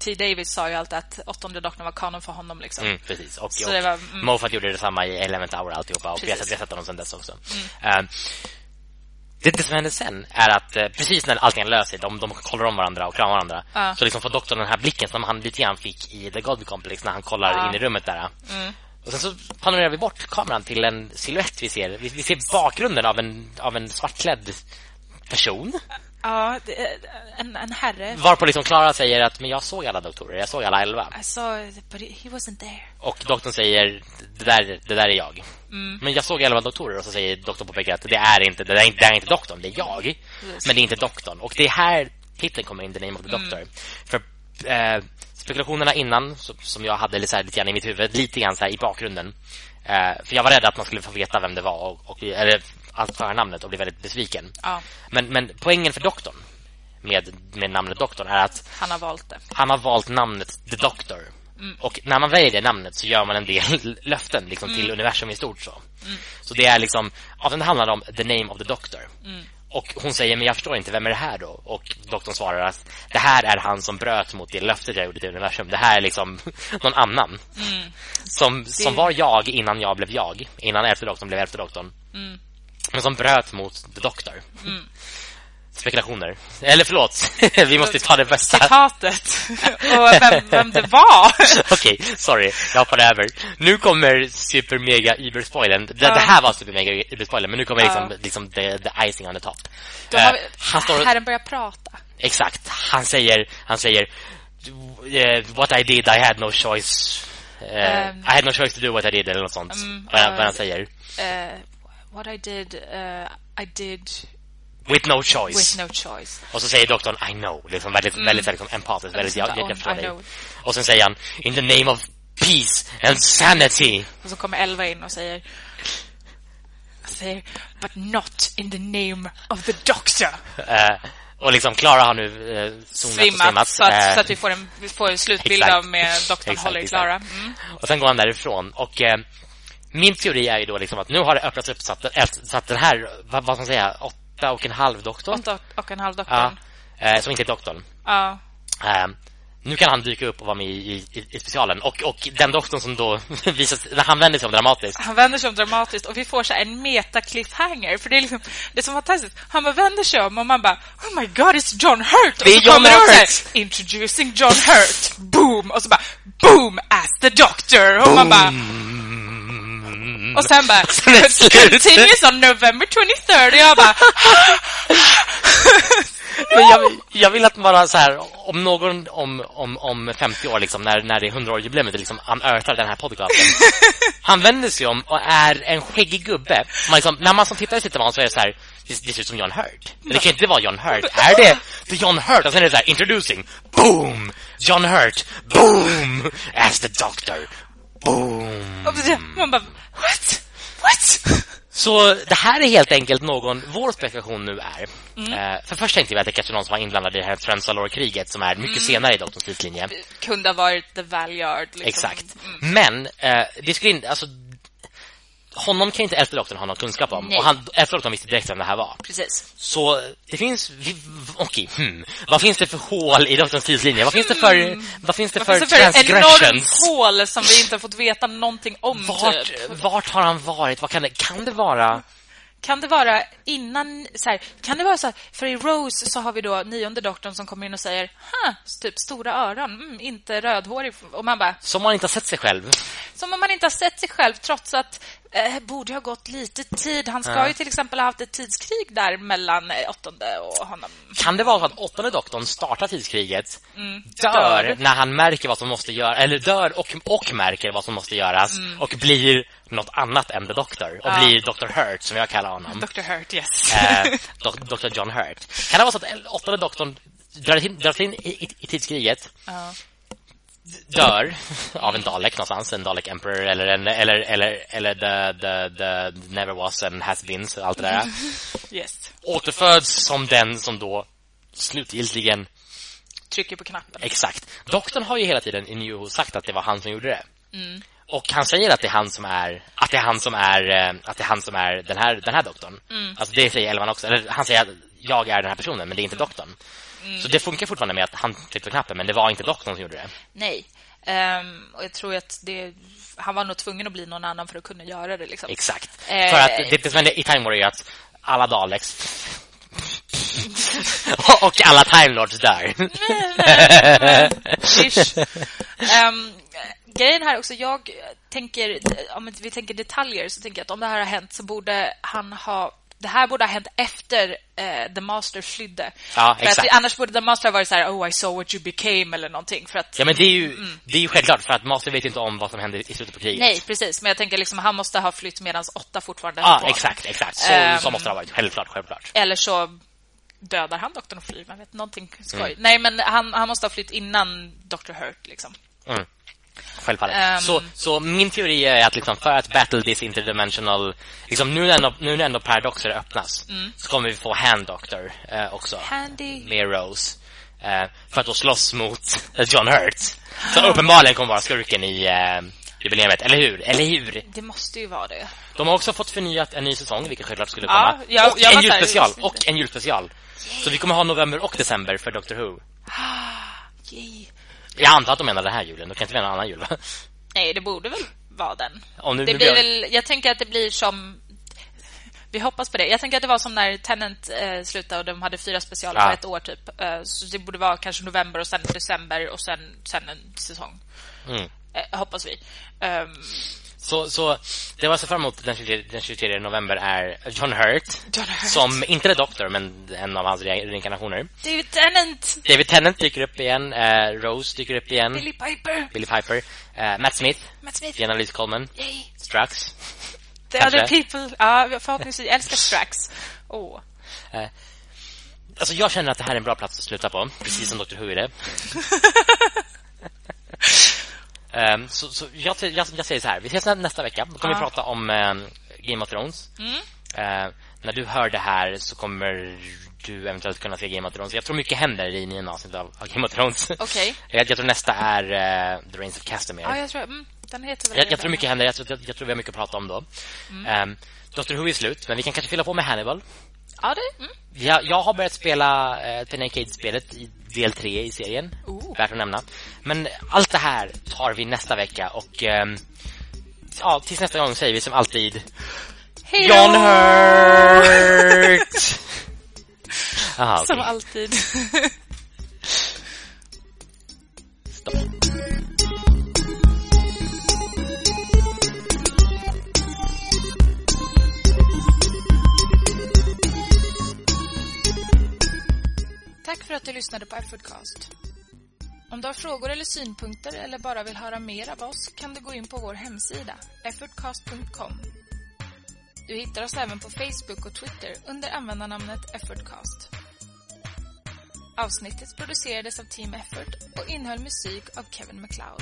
T. Davis sa ju alltid att åttonde doktorn var kanon för honom. Liksom. Mm, precis. Och, och var, mm. Moffat gjorde detsamma i Element Hour alltihopa. Och vi har sett honom sedan dess också. Mm. Um, det, det som händer sen är att eh, precis när allting löser sig, de, de kollar om varandra och kramar varandra, uh. så liksom får doktorn den här blicken som han lite grann fick i The God Complex när han kollar uh. in i rummet där. Mm. Och sen så panorerar vi bort kameran till en silhuett vi ser. Vi, vi ser bakgrunden av en, av en svartklädd person. Ja, en, en herre. Varpå liksom Clara säger att men jag såg alla doktorer, jag såg alla elva. I saw, but he wasn't there. Och doktorn säger det där, det där är jag. Mm. Men jag såg elva doktorer och så säger doktorn på att det är inte det är inte, det är inte doktorn, det är jag. Men det är inte doktorn. Och det är här titeln kommer in, The Name of the Doctor. Mm. För eh, spekulationerna innan som jag hade lite, så här, lite grann i mitt huvud, lite grann så här, i bakgrunden. Eh, för jag var rädd att man skulle få veta vem det var och, och eller allt förnamnet och blir väldigt besviken. Ja. Men, men poängen för doktorn med, med namnet doktorn är att han har valt det. Han har valt namnet The Doctor. Mm. Och när man väljer det namnet så gör man en del löften liksom, mm. till universum i stort. Så mm. Så det är liksom, ja, det handlar om The Name of the Doctor. Mm. Och hon säger, men jag förstår inte, vem är det här då? Och doktorn svarar att det här är han som bröt mot det löftet jag gjorde till universum. Det här är liksom någon annan. Mm. Som, som var jag innan jag blev jag. Innan elfte doktorn blev elfte doktorn. Mm men som bröt mot The Doctor. Mm. spekulationer. Eller förlåt, vi måste ta det bästa. Citatet. Och vem, vem det var. Okej, okay, sorry. Jag hoppade över. Nu kommer super mega iber spoilen. Det, ja. det, här var super mega iber spoilen, men nu kommer liksom, ja. liksom the, the icing on the top. Då har vi, uh, han står, herren börjar prata. Exakt. Han säger, han säger uh, what I did, I had no choice. Uh, um, I had no choice to do what I did eller något sånt. Um, vad, han säger. Uh, what I did, uh, I did With no choice. With no choice. Och så säger doktorn I know. Liksom väldigt, mm. väldigt liksom, empatiskt. Väldigt, jag, jag, jag förstår dig. Och sen säger han In the name of peace and sanity. Och så kommer Elva in och säger säger But not in the name of the doctor. Uh, och liksom Klara har nu eh, svimmat, Så, att, eh, så att vi får en, vi får en slutbild av med doktorn håller Klara. Mm. Och sen går han därifrån. Och eh, min teori är ju då liksom att nu har det öppnats upp så att, så att den här, vad, vad ska man säga, åtta och en halv doktor. Åtta och en halv doktor. Ja, eh, som inte är doktorn. Ja. Eh, nu kan han dyka upp och vara med i, i, i specialen. Och, och den doktorn som då visas, han vänder sig om dramatiskt. Han vänder sig om dramatiskt och vi får så en meta-cliffhanger. För det är liksom, det är som fantastiskt. Han bara vänder sig om och man bara, oh my god, it's John Hurt. Det är John Hurt! Här, Introducing John Hurt. Boom! Och så bara, boom, as the doctor. Och boom. man bara, och sen bara, continues on November 23rd. Och jag bara... Men jag, jag, vill att bara så här om någon om, om, om 50 år liksom när, när det är 100-årsjubileet liksom unearthar den här podcasten. han vänder sig om och är en skäggig gubbe. Man liksom, när man som tittare sitter man så är det så här det, det ser ut som John Hurt. Men det kan inte vara John Hurt. Är det the John Hurt? Och sen är det så här introducing. Boom! John Hurt. Boom! As the doctor. Boom! Man bara What? What? Så det här är helt enkelt någon vår spekulation nu är. Mm. Eh, för först tänkte vi att det kanske är någon som var inblandad i det här Transalore-kriget som är mycket mm. senare i Doktorns tidslinje. Kunde ha varit The Valyard. Liksom. Exakt. Mm. Men eh, det skulle in, alltså honom kan inte doktorn ha någon kunskap om. Nej. Och han, visste direkt vem det här var. Precis. Så det finns... Okej, okay, hmm. Vad finns det för hål i doktorns tidslinje? Vad finns det för, mm. vad finns det för, finns det för transgressions? hål som vi inte har fått veta någonting om. Vart, typ. vart har han varit? Vad kan det, kan det vara... Kan det vara innan så här, kan det vara så här, för i Rose så har vi då nionde doktorn som kommer in och säger, "Ha, typ stora öron, mm, inte rödhårig." Och man bara Som man inte har sett sig själv. Som om man inte har sett sig själv trots att eh, borde ha gått lite tid. Han ska ja. ju till exempel ha haft ett tidskrig där mellan eh, åttonde och honom. Kan det vara så att åttonde doktorn startar tidskriget, mm. dör, dör, när han märker vad som måste göras, eller dör och, och märker vad som måste göras mm. och blir något annat än The Doctor och ja. blir Dr. Hurt som jag kallar honom. Dr. Hurt, yes. eh, Dr. John Hurt. Kan det vara så att åttonde doktorn drar in, drar in i, i, i tidskriget ja dör av en Dalek någonstans, en Dalek Emperor eller en, eller eller eller the, the, the never was and has been så allt det där. yes. Återföds som den som då slutgiltigen trycker på knappen. Exakt. Doktorn har ju hela tiden i New sagt att det var han som gjorde det. Mm. Och han säger att det är han som är att det är han som är eh, att det är han som är den här den här doktorn. Mm. Alltså det säger Elvan också. Eller han säger att jag är den här personen men det är inte doktorn. Mm. Så det funkar fortfarande med att han tryckte på knappen men det var inte doktorn som gjorde det. Nej. Um, och jag tror att det han var nog tvungen att bli någon annan för att kunna göra det liksom. Exakt. Uh, för att det, det som hände i Time War är att alla Daleks och alla Time Lords dör. um, grejen här också, jag tänker om vi tänker detaljer så tänker jag att om det här har hänt så borde han ha det här borde ha hänt efter eh, The Master flydde. Ja, för att, annars borde The Master ha varit så här, oh I saw what you became eller någonting för att Ja, men det är ju mm. det är ju självklart för att Master vet inte om vad som hände i slutet på kriget. Nej, precis, men jag tänker liksom han måste ha flytt medan åtta fortfarande Ja, ah, exakt, exakt. Så, um, så måste det ha varit självklart, självklart. Eller så dödar han doktorn och flyr, man vet någonting skoj. Mm. Nej, men han han måste ha flytt innan Dr. Hurt liksom. Mm. Självfallet. Um, så, så min teori är att liksom för att battle this interdimensional liksom nu när ändå, nu när ändå paradoxer öppnas mm. så kommer vi få Hand Doctor eh, också. Handy. Med Rose. Eh, för att då slåss mot John Hurt. Så uppenbarligen kommer vara skurken i eh, jubileet, eller hur? Eller hur? Det måste ju vara det. De har också fått förnyat en ny säsong, vilket självklart skulle komma. Ja, jag, och, jag en julspecial, och en julspecial. Så vi kommer ha november och december för Doctor Who. Yay. Jag antar att de menar den här julen. De kan inte mena en annan jul, va? Nej, det borde väl vara den. Om nu det blir väl, jag tänker att det blir som Vi hoppas på det. Jag tänker att det var som när Tenant eh, slutade och de hade fyra specialer ja. på ett år typ. Eh, så det borde vara kanske november och sen december och sen, sen en säsong. Mm. Eh, hoppas vi. Um, så, så det var så fram emot den 23, den 23 november är John Hurt, John Hurt. Som inte är doktor men en av hans reinkarnationer. David Tennant. David Tennant dyker upp igen. Eh, Rose dyker upp igen. Billy Piper. Billy Piper. Eh, Matt Smith. Matt Smith. Jenna Louise Coleman. Yay. Strax. The Kanske. other people. Ja, förhoppningsvis. Jag älskar Strax. Åh. Oh. Eh, alltså jag känner att det här är en bra plats att sluta på. Precis som Dr. Who är det. Um, så, så jag, jag, jag, säger så här, vi ses nästa vecka. Då kommer ja. vi prata om um, Game of Thrones. Mm. Uh, när du hör det här så kommer du eventuellt kunna se Game of Thrones. Jag tror mycket händer i nionde avsnittet av, av Game of Thrones. Okay. jag, jag, tror nästa är uh, The Reigns of Castamere. Ja, jag tror, mm, den heter väl jag, jag tror mycket händer. Jag tror, jag, jag, tror vi har mycket att prata om då. Mm. Um, Doctor Who är slut, men vi kan kanske fylla på med Hannibal. Ja, det. Mm. Jag, jag har börjat spela uh, Penny Arcade-spelet del 3 i serien. Ooh. Värt att nämna. Men allt det här tar vi nästa vecka och um, ja, tills nästa gång säger vi som alltid Hej John Hurt! Aha, okay. Som alltid. Stopp. Tack för att du lyssnade på Effortcast. Om du har frågor eller synpunkter eller bara vill höra mer av oss kan du gå in på vår hemsida, effortcast.com. Du hittar oss även på Facebook och Twitter under användarnamnet Effortcast. Avsnittet producerades av Team Effort och innehöll musik av Kevin MacLeod.